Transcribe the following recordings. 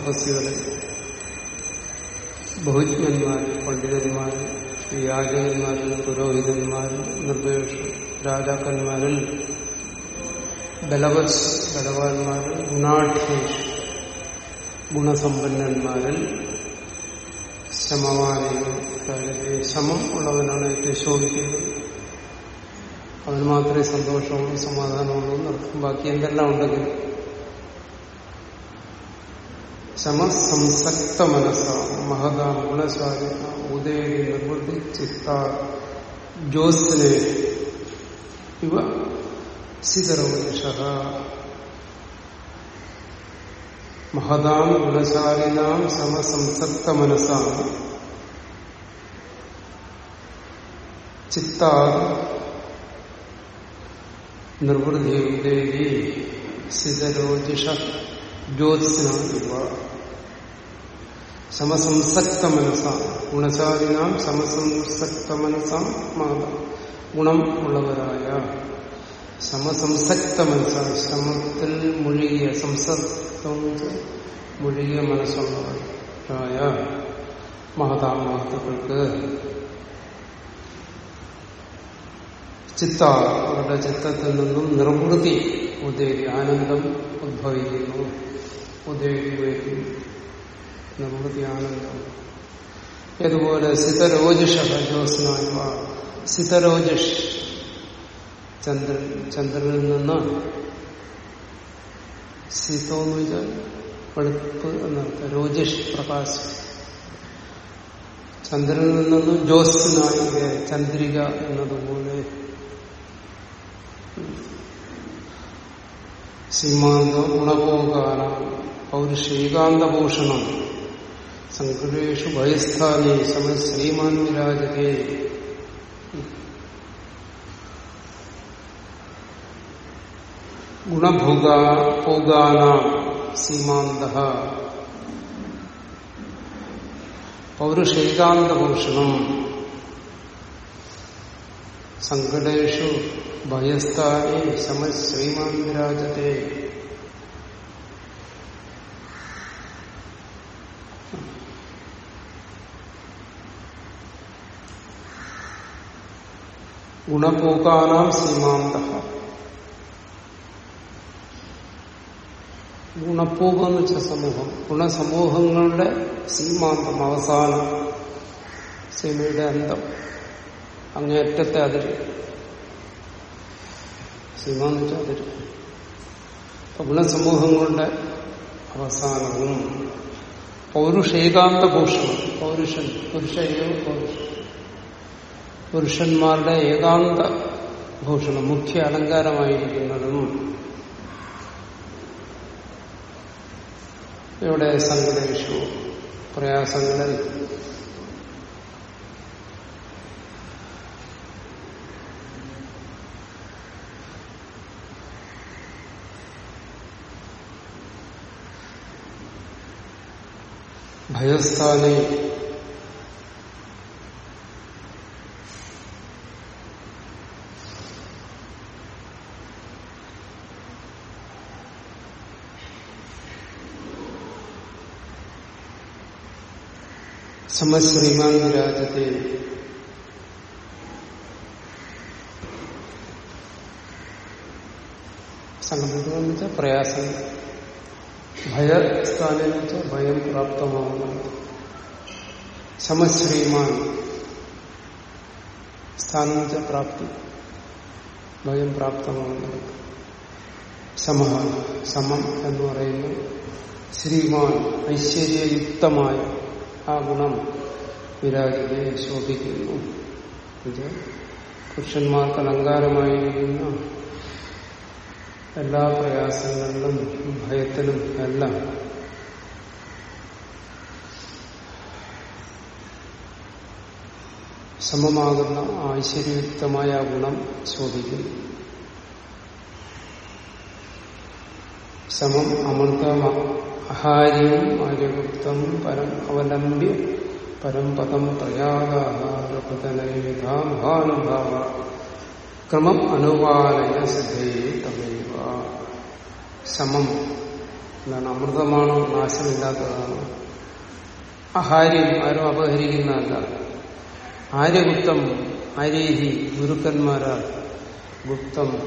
തപസ്സുകളിൽ ബഹുജ്ഞന്മാർ പണ്ഡിതന്മാർ യാചകന്മാർ പുരോഹിതന്മാർ നിർദ്ദേശ രാജാക്കന്മാരിൽ ബലവസ് ബലവാന്മാർ ഗുണാഠ്യേഷ് ഗുണസമ്പന്നന്മാരിൽ ശമവാനികൾ ശമം ഉള്ളവനാണ് ഏറ്റവും ശോഭിക്കുന്നത്. അവന് മാത്രമേ സന്തോഷമുള്ളൂ സമാധാനമുള്ളൂ നടത്തും ബാക്കി എന്തെല്ലാം ഉണ്ടെങ്കിൽ ശമസംസക്ത മനസ്സ മഹത ഗുണശാലി ഉദയ നിർവൃത്തി ചിത്ത ജ്യോത്സിനെ. ഇവ സിതരവശ മഹതാം ഗുണശാലിനാം സമസംസക്ത മനസ്സാണ് ചിത്താ നിർവൃതി ഉദേവി സിതരോജിഷ ജ്യോത്സിനാം ഇവ. സമസംസക്ത മനസ്സാം ഗുണശാലിനാം സമസംസക്ത മനസ്സാം ഗുണം ഉള്ളവരായ സമസംസക്ത മനസ്സാണ് ശ്രമത്തിൽ മുഴുകിയ സംസക്തം മുഴുകിയ മനസ്സുള്ളവരായ മഹതാ മഹത്തുക്കൾക്ക് ചിത്ത അവരുടെ ചിത്തത്തിൽ നിന്നും നിർവൃതി ഉദയ ആനന്ദം ഉദ്ഭവിക്കുന്നു. വയ്ക്കുന്നു നിർവൃതി ആനന്ദം ഇതുപോലെ സിതരോജിഷ ജ്യോത്സ്നായ സിതരോജിഷ് ചന്ദ്രൻ ചന്ദ്രനിൽ നിന്ന് സിതോ എന്ന് വെച്ചാൽ വെളുപ്പ് എന്നർത്ഥം രോജിഷ് പ്രകാശം. ചന്ദ്രനിൽ നിന്നും ജ്യോത്സ്നായ ചന്ദ്രിക എന്നതുപോലെ സീമാന്ത ഗുണപോകാന പൗരുഷേകാന്തഭൂഷണം സങ്കടേഷു ഭയസ്ഥാനി സമ ശ്രീമാൻ വിരാജകേ ഗുണഭോഗാന സീമാന്ത. പൗരുഷേകാന്തഭൂഷണം. സങ്കടേഷു ഭയസ്ഥാനി സമ ശ്രീമാൻ വിരാജത്തെ ഗുണപോകാനാം സീമാന്ത. ഗുണപ്പോകം എന്ന് വെച്ച സമൂഹം. ഗുണസമൂഹങ്ങളുടെ സീമാന്തം അവസാനം സീമയുടെ അന്തം. അങ്ങേറ്റത്തെ അതിര്. സീമ വെച്ചാൽ അതിര്. അപ്പൊ ഗുണസമൂഹങ്ങളുടെ അവസാനവും. പൗരുഷേകാന്ത ഭൂഷണം പൗരുഷൻ പുരുഷയോ പൗരുഷൻ പുരുഷന്മാരുടെ ഏകാന്ത ഭൂഷണം മുഖ്യ അലങ്കാരമായിരിക്കുന്നതും ഇവിടെ സങ്കടേഷു പ്രയാസങ്ങളിൽ ഭയസ്ഥാനെ സമശ്രീമാൻ വിരാജത്തെ സംഗമത്തിൽ എന്ന് വെച്ചാൽ പ്രയാസം ഭയസ്ഥാനം എന്ന് വെച്ചാൽ ഭയം പ്രാപ്തമാകുന്നത് സമശ്രീമാൻ സ്ഥാനം വെച്ചാൽ പ്രാപ്തി ഭയം പ്രാപ്തമാകുന്നത് സമഹ സമം എന്ന് പറയുന്നു। ശ്രീമാൻ ഐശ്വര്യയുക്തമായ। ആ ഗുണം വിരാഗിയെ ശോഭിക്കുന്നു. ഇത് പുരുഷന്മാർക്ക് അലങ്കാരമായിരിക്കുന്ന. എല്ലാ പ്രയാസങ്ങളിലും ഭയത്തിലും എല്ലാം. സമമാകുന്ന ഐശ്വര്യുക്തമായ ഗുണം ശോഭിക്കുന്നു സമം അമൃതമാണ് അഹാര്യം ആര്യഗുപ്തം പരം അവലംബ്യ പരംപദം പ്രയാഗാഹാരപതനയുധ മഹാനുഭാവ ക്രമം അനുപാലയ സിദ്ധേ തമൈവ സമം എന്താണ് അമൃതമാണോ നാശമില്ലാത്തതാണോ. അഹാര്യം ആരും അപഹരിക്കുന്നതല്ല. ആര്യഗുപ്തം ആര്യഹി ഗുരുക്കന്മാരാൽ ഗുപ്തം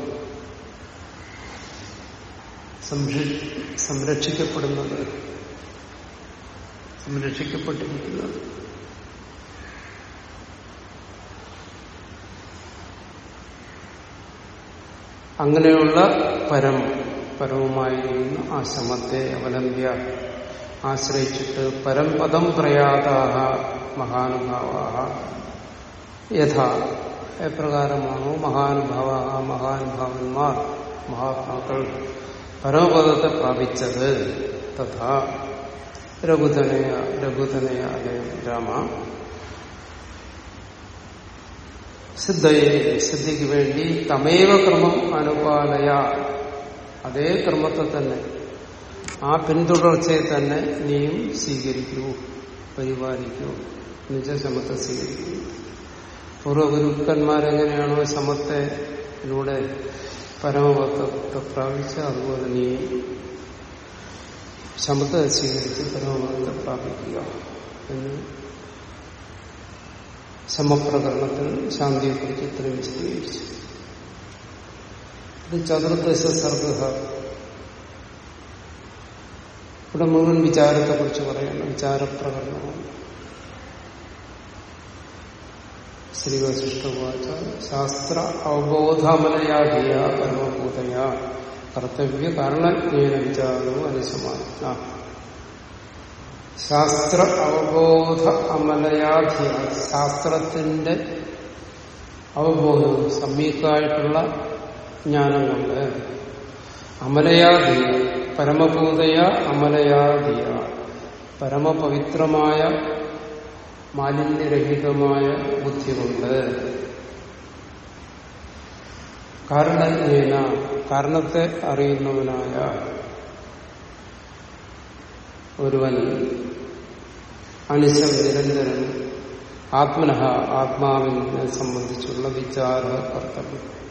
സംരക്ഷിക്കപ്പെടുന്നത്. സംരക്ഷിക്കപ്പെട്ടിരിക്കുന്നത്. അങ്ങനെയുള്ള പരം പരവുമായിരിക്കുന്ന ആ ശമത്തെ അവലംബ്യ ആശ്രയിച്ചിട്ട് പരംപദം പ്രയാതാഹ മഹാനുഭാവാഹ. യഥാ എപ്രകാരമാണോ മഹാനുഭാവ മഹാനുഭാവന്മാർ മഹാത്മാക്കൾ പരമപദത്തെ പ്രാപിച്ചത് തഥാ രഘുധനയ രഘുധനയ അലയ രാമ. സിദ്ധയെ സിദ്ധിക്ക് വേണ്ടി തമേവ ക്രമം അനുപാലയ. അതേ ക്രമത്തെ തന്നെ ആ പിന്തുടർച്ചയെ തന്നെ നീയും സ്വീകരിക്കൂ പരിപാലിക്കൂ നിജശമത്തെ സ്വീകരിക്കൂ. പൂർവഗുരുക്കന്മാരെങ്ങനെയാണോ ശമത്തിലൂടെ പരമപദത്തെ പ്രാപിച്ച് അതുപോലെ നീ ശമത്തെ സ്വീകരിച്ച് പരമപദത്തെ പ്രാപിക്കുക എന്ന് സമപ്രകരണത്തിൽ ശാന്തിയെക്കുറിച്ച് ഇത്രയും വിശദീകരിച്ചു. ഇത് ചതുർദശ സർഗ. ഇവിടെ മുഴുവൻ വിചാരത്തെക്കുറിച്ച് പറയണം വിചാരപ്രകരണമാണ്. ശ്രീവശിഷ്ടവാച ശാസ്ത്ര അവബോധമനയാധിയ പരമഭൂതയ കർത്തവ്യ കാരണജ്ഞേന വിചാരവും അനുസമാന. ശാസ്ത്ര അവബോധ അമലയാധിയ ശാസ്ത്രത്തിന്റെ അവബോധം സമ്യക്കായിട്ടുള്ള ജ്ഞാനം കൊണ്ട് അമലയാധിയ പരമഭൂതയ അമലയാധിയ പരമപവിത്രമായ മാലിന്യരഹിതമായ ബുദ്ധി കൊണ്ട് കാരണത്തെ അറിയുന്നവനായ ഒരുവൻ അനുശം നിരന്തരം ആത്മനഹ ആത്മാവിനെ സംബന്ധിച്ചുള്ള വിചാര കർത്തവ്യം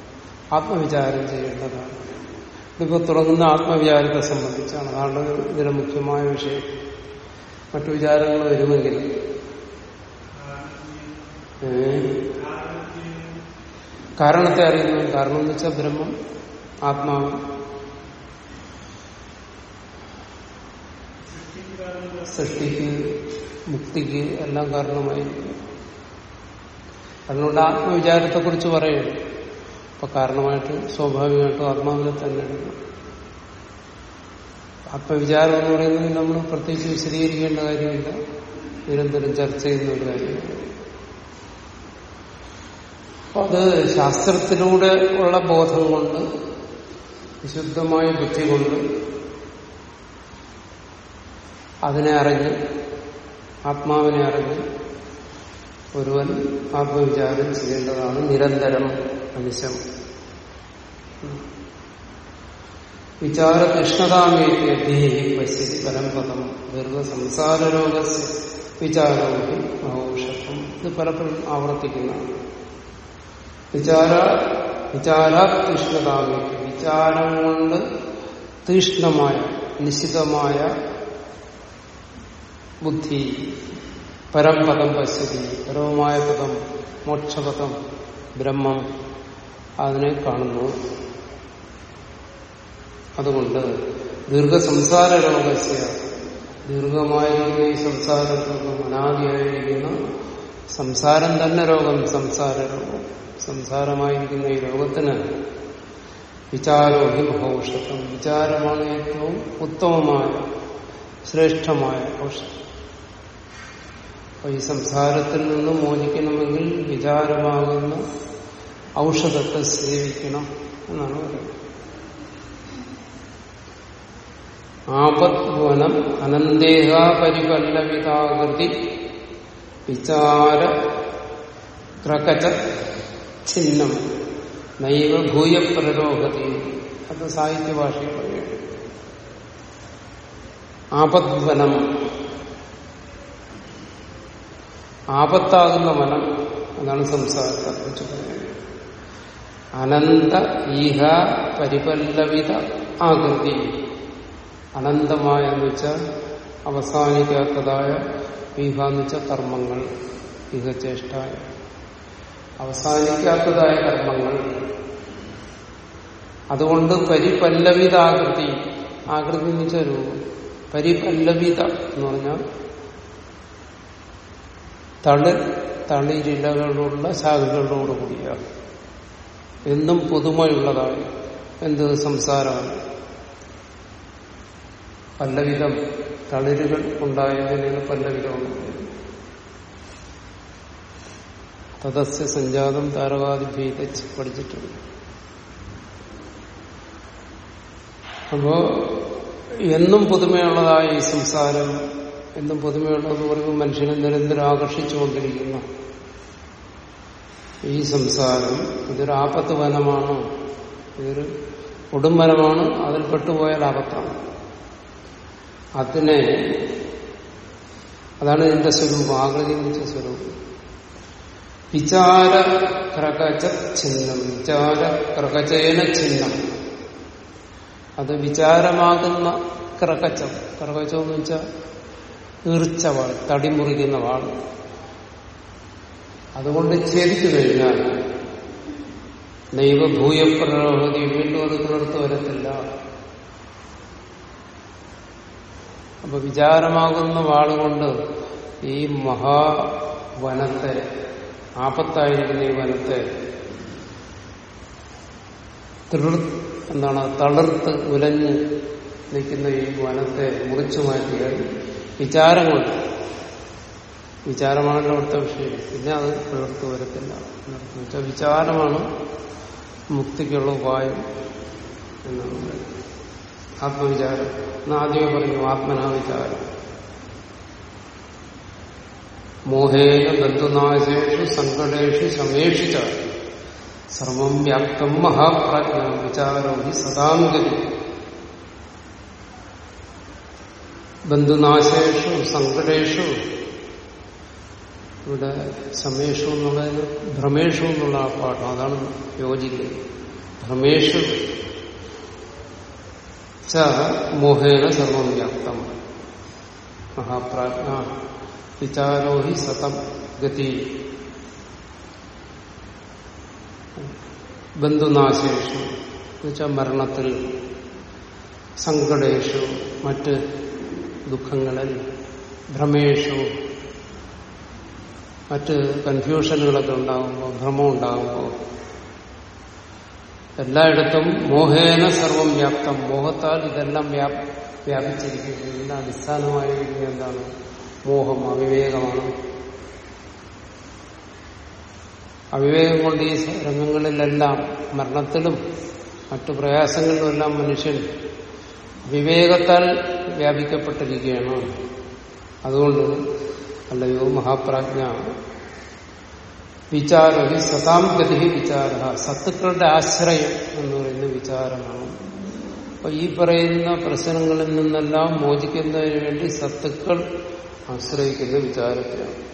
ആത്മവിചാരം ചെയ്യേണ്ടതാണ്. ഇതിപ്പോൾ തുടങ്ങുന്ന ആത്മവിചാരത്തെ സംബന്ധിച്ചാണ്. അതാണ് ഇതിലെ മുഖ്യമായ വിഷയം. മറ്റു വിചാരങ്ങൾ വരുമെങ്കിലും കാരണത്തെ അറിയുന്നു കാരണം എന്ന് വെച്ചാൽ ബ്രഹ്മം ആത്മാവ്. സൃഷ്ടിക്ക് മുക്തിക്ക് എല്ലാം കാരണമായിരിക്കും. അതുകൊണ്ട് ആത്മവിചാരത്തെക്കുറിച്ച് പറയുന്നു അപ്പൊ കാരണമായിട്ട് സ്വാഭാവികമായിട്ടും ആത്മാവിനെ തന്നെ എടുക്കണം. ആത്മവിചാരം എന്ന് പറയുന്നത് നമ്മൾ പ്രത്യേകിച്ച് വിശദീകരിക്കേണ്ട കാര്യമില്ല. നിരന്തരം ചർച്ച ചെയ്യുന്ന ഒരു കാര്യമാണ്. അപ്പൊ അത് ശാസ്ത്രത്തിലൂടെ ഉള്ള ബോധം കൊണ്ട് വിശുദ്ധമായ ബുദ്ധി കൊണ്ട് അതിനെ അറിഞ്ഞ് ആത്മാവിനെ അറിഞ്ഞ് ഒരുവൻ ആത്മവിചാരം ചെയ്യേണ്ടതാണ്. നിരന്തരം അനിശം വിചാര കൃഷ്ണതാമേക്ക് ദേഹി പശ്യതി പരംപദം ദീർഘ സംസാരരോഗ വിചാരവും ഔഷധം ഇത് പലപ്പോഴും ആവർത്തിക്കുന്നതാണ്. വിചാര വിചാര തീഷ്ണതാമേക്ക് വിചാരം കൊണ്ട് തീഷ്ണമായ നിശ്ചിതമായ ബുദ്ധി പരംപദം പശ്യതി പരവുമായ പദം മോക്ഷപദം ബ്രഹ്മം അതിനെ കാണുന്നു. അതുകൊണ്ട് ദീർഘസംസാര രോഗസ്യ ദീർഘമായിരിക്കുന്ന ഈ സംസാര രോഗം അനാദിയായിരിക്കുന്ന സംസാരം തന്നെ രോഗം സംസാര രോഗം സംസാരമായിരിക്കുന്ന ഈ രോഗത്തിന് വിചാരോഹി മഹൌഷധം വിചാരമാണ് ഏറ്റവും ഉത്തമമായ ശ്രേഷ്ഠമായ ഔഷധം. അപ്പൊ ഈ സംസാരത്തിൽ നിന്ന് മോചിക്കണമെങ്കിൽ വിചാരമാകുന്ന ഔഷധത്തെ സേവിക്കണം എന്നാണ് പറയുന്നത്. ആപദ്വനം അനന്തേഹ പരിപല്ലവിതാകൃതി വിചാര ക്രകച ഛിന്നം. നൈവ ഭൂയപ്രരോഹതി അത് സാഹിത്യ ഭാഷയിൽ പറയുന്നു. ആപദ്വനം. ആപത്താകുന്ന വനം. അതാണ് സംസാരത്തെ കുറിച്ച് പറയുന്നത്. അനന്ത ഈഹ പരിപല്ലവിത ആകൃതി. അനന്തമായ എന്ന് വെച്ചാൽ അവസാനിക്കാത്തതായ ഈഹ എന്ന് വെച്ചാൽ കർമ്മങ്ങൾ ഈഹചേഷ്ടായ അവസാനിക്കാത്തതായ കർമ്മങ്ങൾ. അതുകൊണ്ട് പരിപല്ലവിത ആകൃതി. ആകൃതി എന്ന് വെച്ചാൽ രൂപം പരിപല്ലവിത എന്ന് പറഞ്ഞാൽ തളി തളിരിലകളുള്ള ശാഖകളോട് കൂടിയ എന്നും പുതുമയുള്ളതായി എന്ത് സംസാരമാണ്? പല്ലവിധം തളിരുകൾ ഉണ്ടായതിനാണ് പല്ലവിധം തദസ്യ സഞ്ജാതം താരകാദിഭീത പഠിച്ചിട്ടുണ്ട്. അപ്പോ എന്നും പുതുമയുള്ളതായ ഈ സംസാരം എന്നും പുതുമയുള്ളതെന്ന് പറയുമ്പോൾ മനുഷ്യനെ നിരന്തരം ആകർഷിച്ചുകൊണ്ടിരിക്കുന്ന. ഈ സംസാരം ഇതൊരു ആപത്ത് വനമാണ്? ഇതൊരു കൊടുംവനമാണ് അതിൽ പെട്ടുപോയാൽ ആപത്താണ്. അതിനെ അതാണ് ഇതിന്റെ സ്വരൂപം ആകൃതി വെച്ച സ്വരൂപം. വിചാര ക്രകച ചിഹ്നം വിചാര ക്രകചേന ചിഹ്നം അത് വിചാരമാകുന്ന ക്രകച്ചം ക്രകച്ചം എന്ന് വെച്ചാൽ ഈർച്ച വാൾ തടി മുറിക്കുന്ന വാൾ അതുകൊണ്ട് ഛേദിച്ചു കഴിഞ്ഞാൽ ഭൂയപ്രലോഹതി വീണ്ടും അത് പുലർത്തു വരത്തില്ല. അപ്പൊ വിചാരമാകുന്ന വാളുകൊണ്ട് ഈ മഹാവനത്തെ ആപത്തായിരിക്കുന്ന ഈ വനത്തെ. തൃർ എന്താണ് തളിർത്ത് ഉലഞ്ഞ് നിൽക്കുന്ന ഈ വനത്തെ മുറിച്ചു മാറ്റിയാൽ വിചാരം കൊണ്ട് വിചാരമാണല്ലോ അടുത്ത വിഷയം. പിന്നെ അത് പുലർത്തു വരത്തില്ല. എന്നുവെച്ചാൽ വിചാരമാണ് മുക്തിക്കുള്ള ഉപായം എന്നാണ് ആത്മവിചാരം. എന്ന് ആദ്യമേ പറഞ്ഞു ആത്മനാ വിചാരം മോഹേന ബന്ധുനാശേഷു സങ്കടേഷു സമേഷിച്ച സർവം വ്യാപ്തം മഹാപ്രാജ്ഞ വിചാരോ ഹി സദാംഗതി ബന്ധുനാശേഷു സങ്കടേഷു ഇവിടെ സമേഷു എന്നുള്ളതിന് ഭ്രമേഷു എന്നുള്ള ആ പാഠം അതാണ് യോജിക്കുന്നത് ഭ്രമേഷു ച മോഹേന സർവം വ്യാപ്തം. മഹാപ്രാജ്ഞ വിചാരോ ഹി സതം ഗതി. ബന്ധുനാശേഷു എന്നുവെച്ചാൽ മരണത്തിൽ സങ്കടേഷു മറ്റ് ദുഃഖങ്ങളിൽ ഭ്രമേഷു മറ്റ് കൺഫ്യൂഷനുകളൊക്കെ ഉണ്ടാകുമ്പോൾ ഭ്രമം ഉണ്ടാകുമ്പോൾ എല്ലായിടത്തും മോഹേന സർവം വ്യാപ്തം. മോഹത്താൽ ഇതെല്ലാം വ്യാപിച്ചിരിക്കുന്നു. ഇതിന്റെ അടിസ്ഥാനമായിരിക്കുന്നത് എന്താണ്? മോഹം അവിവേകമാണ്. അവിവേകം കൊണ്ട് ഈ രംഗങ്ങളിലെല്ലാം മരണത്തിലും മറ്റു പ്രയാസങ്ങളിലുമെല്ലാം മനുഷ്യൻ വിവേകത്താൽ വ്യാപിക്കപ്പെട്ടിരിക്കുകയാണ്. അതുകൊണ്ട് അല്ലയോ മഹാപ്രാജ്ഞ വിചാര സതാം ഗതി വിചാര സത്തുക്കളുടെ ആശ്രയം എന്ന് പറയുന്ന വിചാരമാണ്. അപ്പൊ ഈ പറയുന്ന പ്രശ്നങ്ങളിൽ നിന്നെല്ലാം മോചിക്കുന്നതിന് വേണ്ടി സത്തുക്കൾ ആശ്രയിക്കുന്ന വിചാരത്തിലാണ്.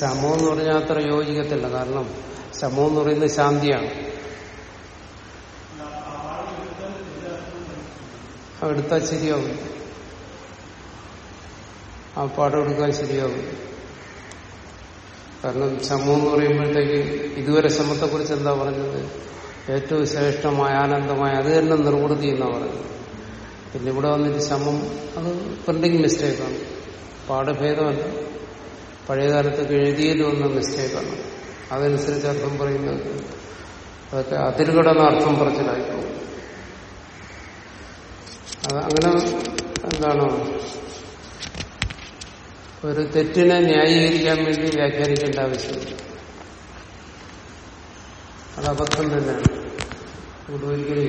ശമം എന്ന് പറഞ്ഞാൽ അത്ര യോജിക്കത്തില്ല. കാരണം ശമം എന്ന് പറയുന്നത് ശാന്തിയാണ്. എടുത്താൽ ശരിയാവും. ആ പാഠം എടുക്കാൻ ശരിയാവും. കാരണം ശമം എന്ന് പറയുമ്പോഴത്തേക്ക് ഇതുവരെ ശമത്തെക്കുറിച്ച് എന്താ പറഞ്ഞത്? ഏറ്റവും ശ്രേഷ്ഠമായ ആനന്ദമായ അത് തന്നെ നിർവൃത്തി എന്നാ പറയുന്നത്. പിന്നെ ഇവിടെ വന്നിട്ട് ശമം അത് പ്രിന്റിംഗ് മിസ്റ്റേക്കാണ് പാഠഭേദമല്ല. പഴയകാലത്തൊക്കെ എഴുതിയത് വന്ന മിസ്റ്റേക്കാണ് അതനുസരിച്ച് അർത്ഥം പറയുന്നത് അതൊക്കെ അതിരുകടന്ന അർത്ഥം പറച്ചിലായിപ്പോകും അത് അങ്ങനെ എന്താണ്? ഒരു തെറ്റിനെ ന്യായീകരിക്കാൻ വേണ്ടി വ്യാഖ്യാനിക്കേണ്ട ആവശ്യമില്ല അത് അബദ്ധം തന്നെയാണ്. ഇവിടെ ഒരിക്കലും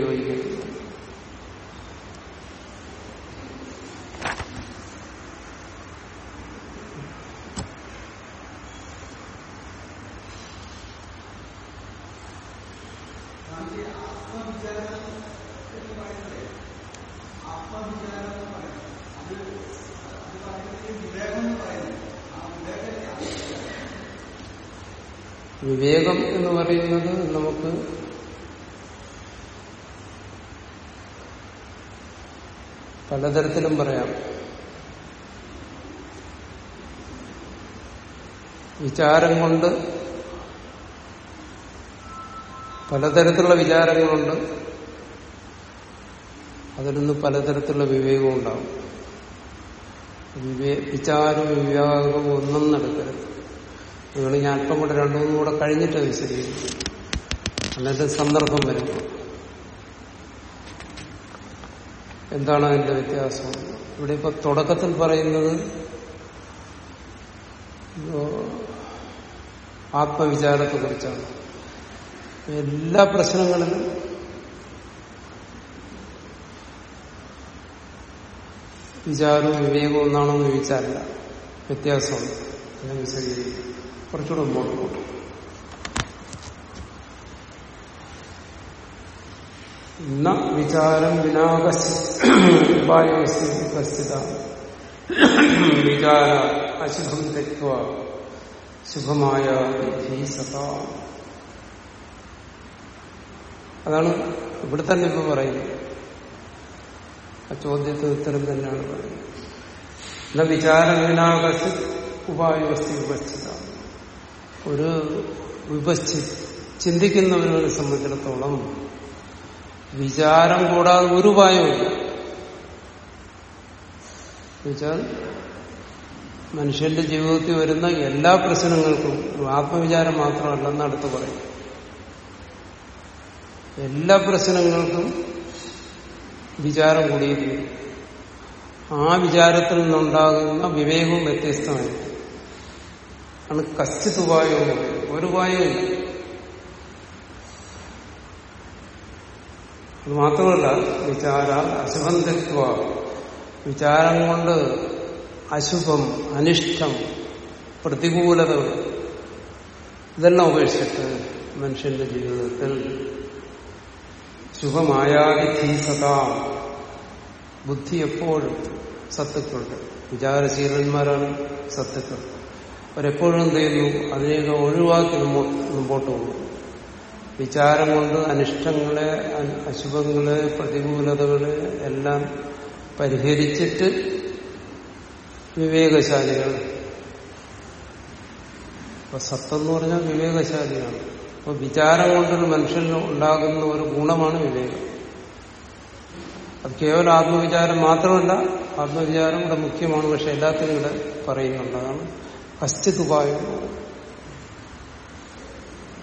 വിവേകം എന്ന് പറയുന്നത് നമുക്ക് പലതരത്തിലും പറയാം. വിചാരം കൊണ്ട് പലതരത്തിലുള്ള വിചാരങ്ങളുണ്ട്. അതിൽ നിന്ന് പലതരത്തിലുള്ള വിവേകവും ഉണ്ടാവും. വിവേ വിചാരവും വിവേകവും ഒന്നും നടക്കരുത്. നിങ്ങൾ ഞാൻ അല്പം കൂടെ രണ്ടു മൂന്നും കൂടെ കഴിഞ്ഞിട്ട് വിശദീകരിക്കും. അല്ലാതെ സന്ദർഭം വരുമ്പോൾ എന്താണ് അതിന്റെ വ്യത്യാസം? ഇവിടെ ഇപ്പൊ തുടക്കത്തിൽ പറയുന്നത് ആത്മവിചാരത്തെ കുറിച്ചാണ്. എല്ലാ പ്രശ്നങ്ങളിലും വിചാരവും വിവേകവും ഒന്നാണെന്ന് ചോദിച്ചാലല്ല വ്യത്യാസമാണ് വിശദീകരിക്കും. കുറച്ചുകൂടെ മുമ്പോട്ട് പോട്ടെ ന വിചാരം വിനാകസ്ഥിത വിചാര അശുഭം തെറ്റുക ശുഭമായ വിധി സദാ. അതാണ് ഇവിടെ തന്നെ ഇപ്പൊ പറയുന്നത്. ആ ചോദ്യത്തിന് ഉത്തരം തന്നെയാണ് പറയുന്നത്. എന്ന വിചാരം വിനാകസ്ഥ ഉപായവസ്ഥ വിഭജിത ഒരു വിഭജി ചിന്തിക്കുന്നവരെ സംബന്ധിച്ചിടത്തോളം വിചാരം കൂടാതെ ഒരു ഉപായമില്ല മനുഷ്യന്റെ ജീവിതത്തിൽ വരുന്ന എല്ലാ പ്രശ്നങ്ങൾക്കും ആത്മവിചാരം മാത്രമല്ലെന്ന് അടുത്ത് പറയും. എല്ലാ പ്രശ്നങ്ങൾക്കും വിചാരം കൂടിയിരിക്കും ആ വിചാരത്തിൽ നിന്നുണ്ടാകുന്ന വിവേകവും വ്യത്യസ്തമായിരിക്കും. ആണ് കശ്ചിത് ഉപായവും ഒരു ഉപായമില്ല അത് മാത്രമല്ല വിചാര അശുഭന്തിത്വ വിചാരം കൊണ്ട് അശുഭം അനിഷ്ടം പ്രതികൂലത. ഇതെല്ലാം ഉപേക്ഷിച്ചിട്ട് മനുഷ്യന്റെ ജീവിതത്തിൽ ശുഭമായാതിഥി സദാ. ബുദ്ധി എപ്പോഴും സത്തുക്കളുണ്ട് വിചാരശീലന്മാരാണ് സത്തുക്കൾ. അവരെപ്പോഴും എന്ത് ചെയ്യുന്നു? അതിനെയൊക്കെ ഒഴിവാക്കി മുമ്പോട്ട് പോകും വിചാരം കൊണ്ട് അനിഷ്ടങ്ങളെ അശുഭങ്ങളെ പ്രതികൂലതകളെ എല്ലാം പരിഹരിച്ചിട്ട് വിവേകശാലികൾ. അപ്പൊ സത്തെന്ന് പറഞ്ഞാൽ വിവേകശാലിയാണ്. അപ്പൊ വിചാരം കൊണ്ടൊരു മനുഷ്യന് ഉണ്ടാകുന്ന ഒരു ഗുണമാണ് വിവേകം. അത് കേവലം ആത്മവിചാരം മാത്രമല്ല ആത്മവിചാരം ഇവിടെ മുഖ്യമാണ് പക്ഷെ എല്ലാത്തിനും ഇവിടെ പറയുന്നുണ്ട്. അതാണ് ഉപായം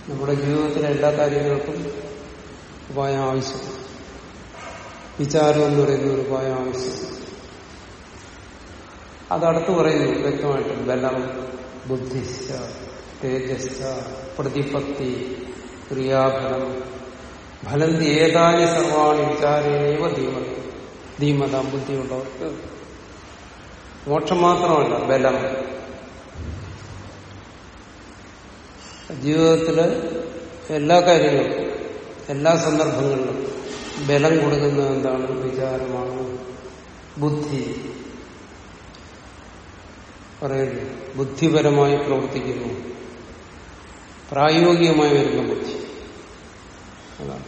നമ്മുടെ ജീവിതത്തിലെ എല്ലാ കാര്യങ്ങൾക്കും ഉപായം ആവശ്യമാണ് വിചാരം എന്ന് പറയുന്ന ഒരു ഉപായം ആവശ്യം. അതടുത്ത് പറയുന്നു വ്യക്തമായിട്ട് ബലം ബുദ്ധിശ്ച തേജസ് പ്രതിപത്തി ക്രിയാഫലം. ഫലം ഏതാനി സർവാണി വിചാരേണൈവ ധീമ ധീമത ബുദ്ധിയുള്ളവർക്ക് മോക്ഷം മാത്രമല്ല ബലം. ജീവിതത്തിലെ എല്ലാ കാര്യങ്ങളും എല്ലാ സന്ദർഭങ്ങളിലും ബലം കൊടുക്കുന്നത് എന്താണ്? വിചാരമാണ്. ബുദ്ധി. പറയുന്നു ബുദ്ധിപരമായി പ്രവർത്തിക്കുന്നു. പ്രായോഗികമായി വരുന്ന ബുദ്ധി. അതാണ്.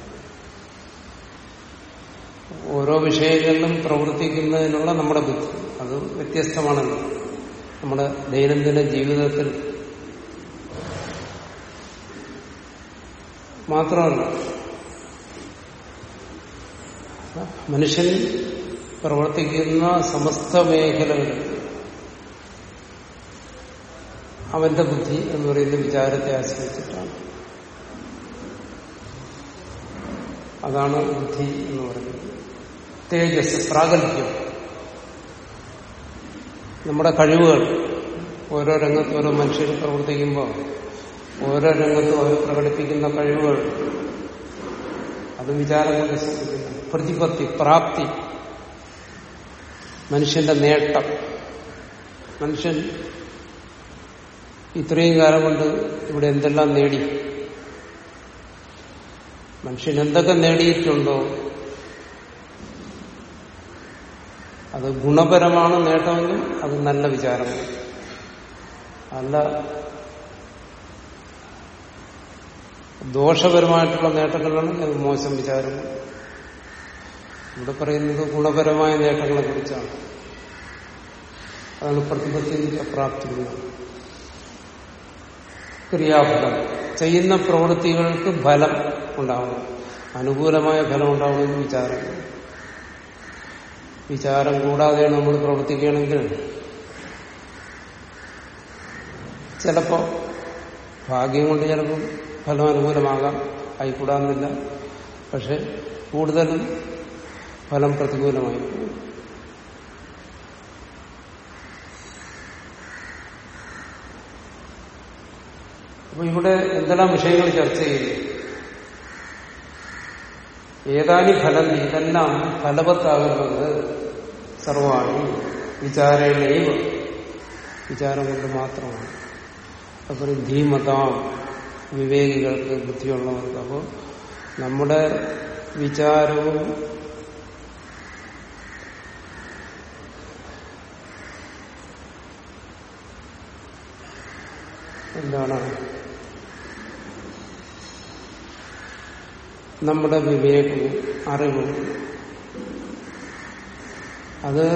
ഓരോ വിഷയങ്ങളിലും പ്രവർത്തിക്കുന്നതിനുള്ള നമ്മുടെ ബുദ്ധി. അത് വ്യത്യസ്തമാണല്ലോ. നമ്മുടെ ദൈനംദിന ജീവിതത്തിൽ മാത്രമല്ല മനുഷ്യൻ പ്രവർത്തിക്കുന്ന സമസ്ത മേഖലകളിൽ അവന്റെ ബുദ്ധി എന്ന് പറയുന്ന വിചാരത്തെ ആശ്രയിച്ചിട്ടാണ്. അതാണ് ബുദ്ധി എന്ന് പറയുന്നത്. തേജസ് പ്രാഗൽഭ്യം. നമ്മുടെ കഴിവുകൾ ഓരോ രംഗത്ത് ഓരോ മനുഷ്യർ പ്രവർത്തിക്കുമ്പോൾ ഓരോ രംഗത്തും അവർ പ്രകടിപ്പിക്കുന്ന കഴിവുകൾ. അത് വിചാരം കൊണ്ട് പ്രതിപത്തി പ്രാപ്തി. മനുഷ്യന്റെ നേട്ടം. മനുഷ്യൻ ഇത്രയും കാലം കൊണ്ട് ഇവിടെ എന്തെല്ലാം നേടി? മനുഷ്യൻ എന്തൊക്കെ നേടിയിട്ടുണ്ടോ? അത് ഗുണപരമാണ് നേട്ടമെങ്കിൽ അത് നല്ല വിചാരമാണ്. അല്ല ദോഷപരമായിട്ടുള്ള നേട്ടങ്ങളാണ് അത് മോശം വിചാരങ്ങൾ. ഇവിടെ പറയുന്നത് ഗുണപരമായ നേട്ടങ്ങളെ കുറിച്ചാണ്. അതാണ് പ്രതിപത്തി പ്രാപ്തി ക്രിയാഫലം. ചെയ്യുന്ന പ്രവൃത്തികൾക്ക് ഫലം ഉണ്ടാവണം. അനുകൂലമായ ഫലം ഉണ്ടാവണമെന്ന് വിചാരം. വിചാരം കൂടാതെയാണ് നമ്മൾ പ്രവർത്തിക്കുകയാണെങ്കിൽ ചിലപ്പോ ഭാഗ്യം കൊണ്ട് ചിലപ്പോൾ ഫലം അനുകൂലമാകാം ആയിക്കൂടാന്നില്ല. പക്ഷെ കൂടുതലും ഫലം പ്രതികൂലമായി. അപ്പൊ ഇവിടെ എന്തെല്ലാം വിഷയങ്ങൾ ചർച്ച ചെയ്യുന്നു ഏതാനി ഫലം ഇതെല്ലാം ഫലവത്താകുന്നത് സർവാണി വിചാരണയും വിചാരം കൊണ്ട് മാത്രമാണ്. അപ്പോൾ ധീമതാം വിവേകികൾക്ക് ബുദ്ധിയുള്ളവർക്ക്. അപ്പോൾ നമ്മുടെ വിചാരവും എന്താണ്? നമ്മുടെ വിവേകവും അറിവും. അത്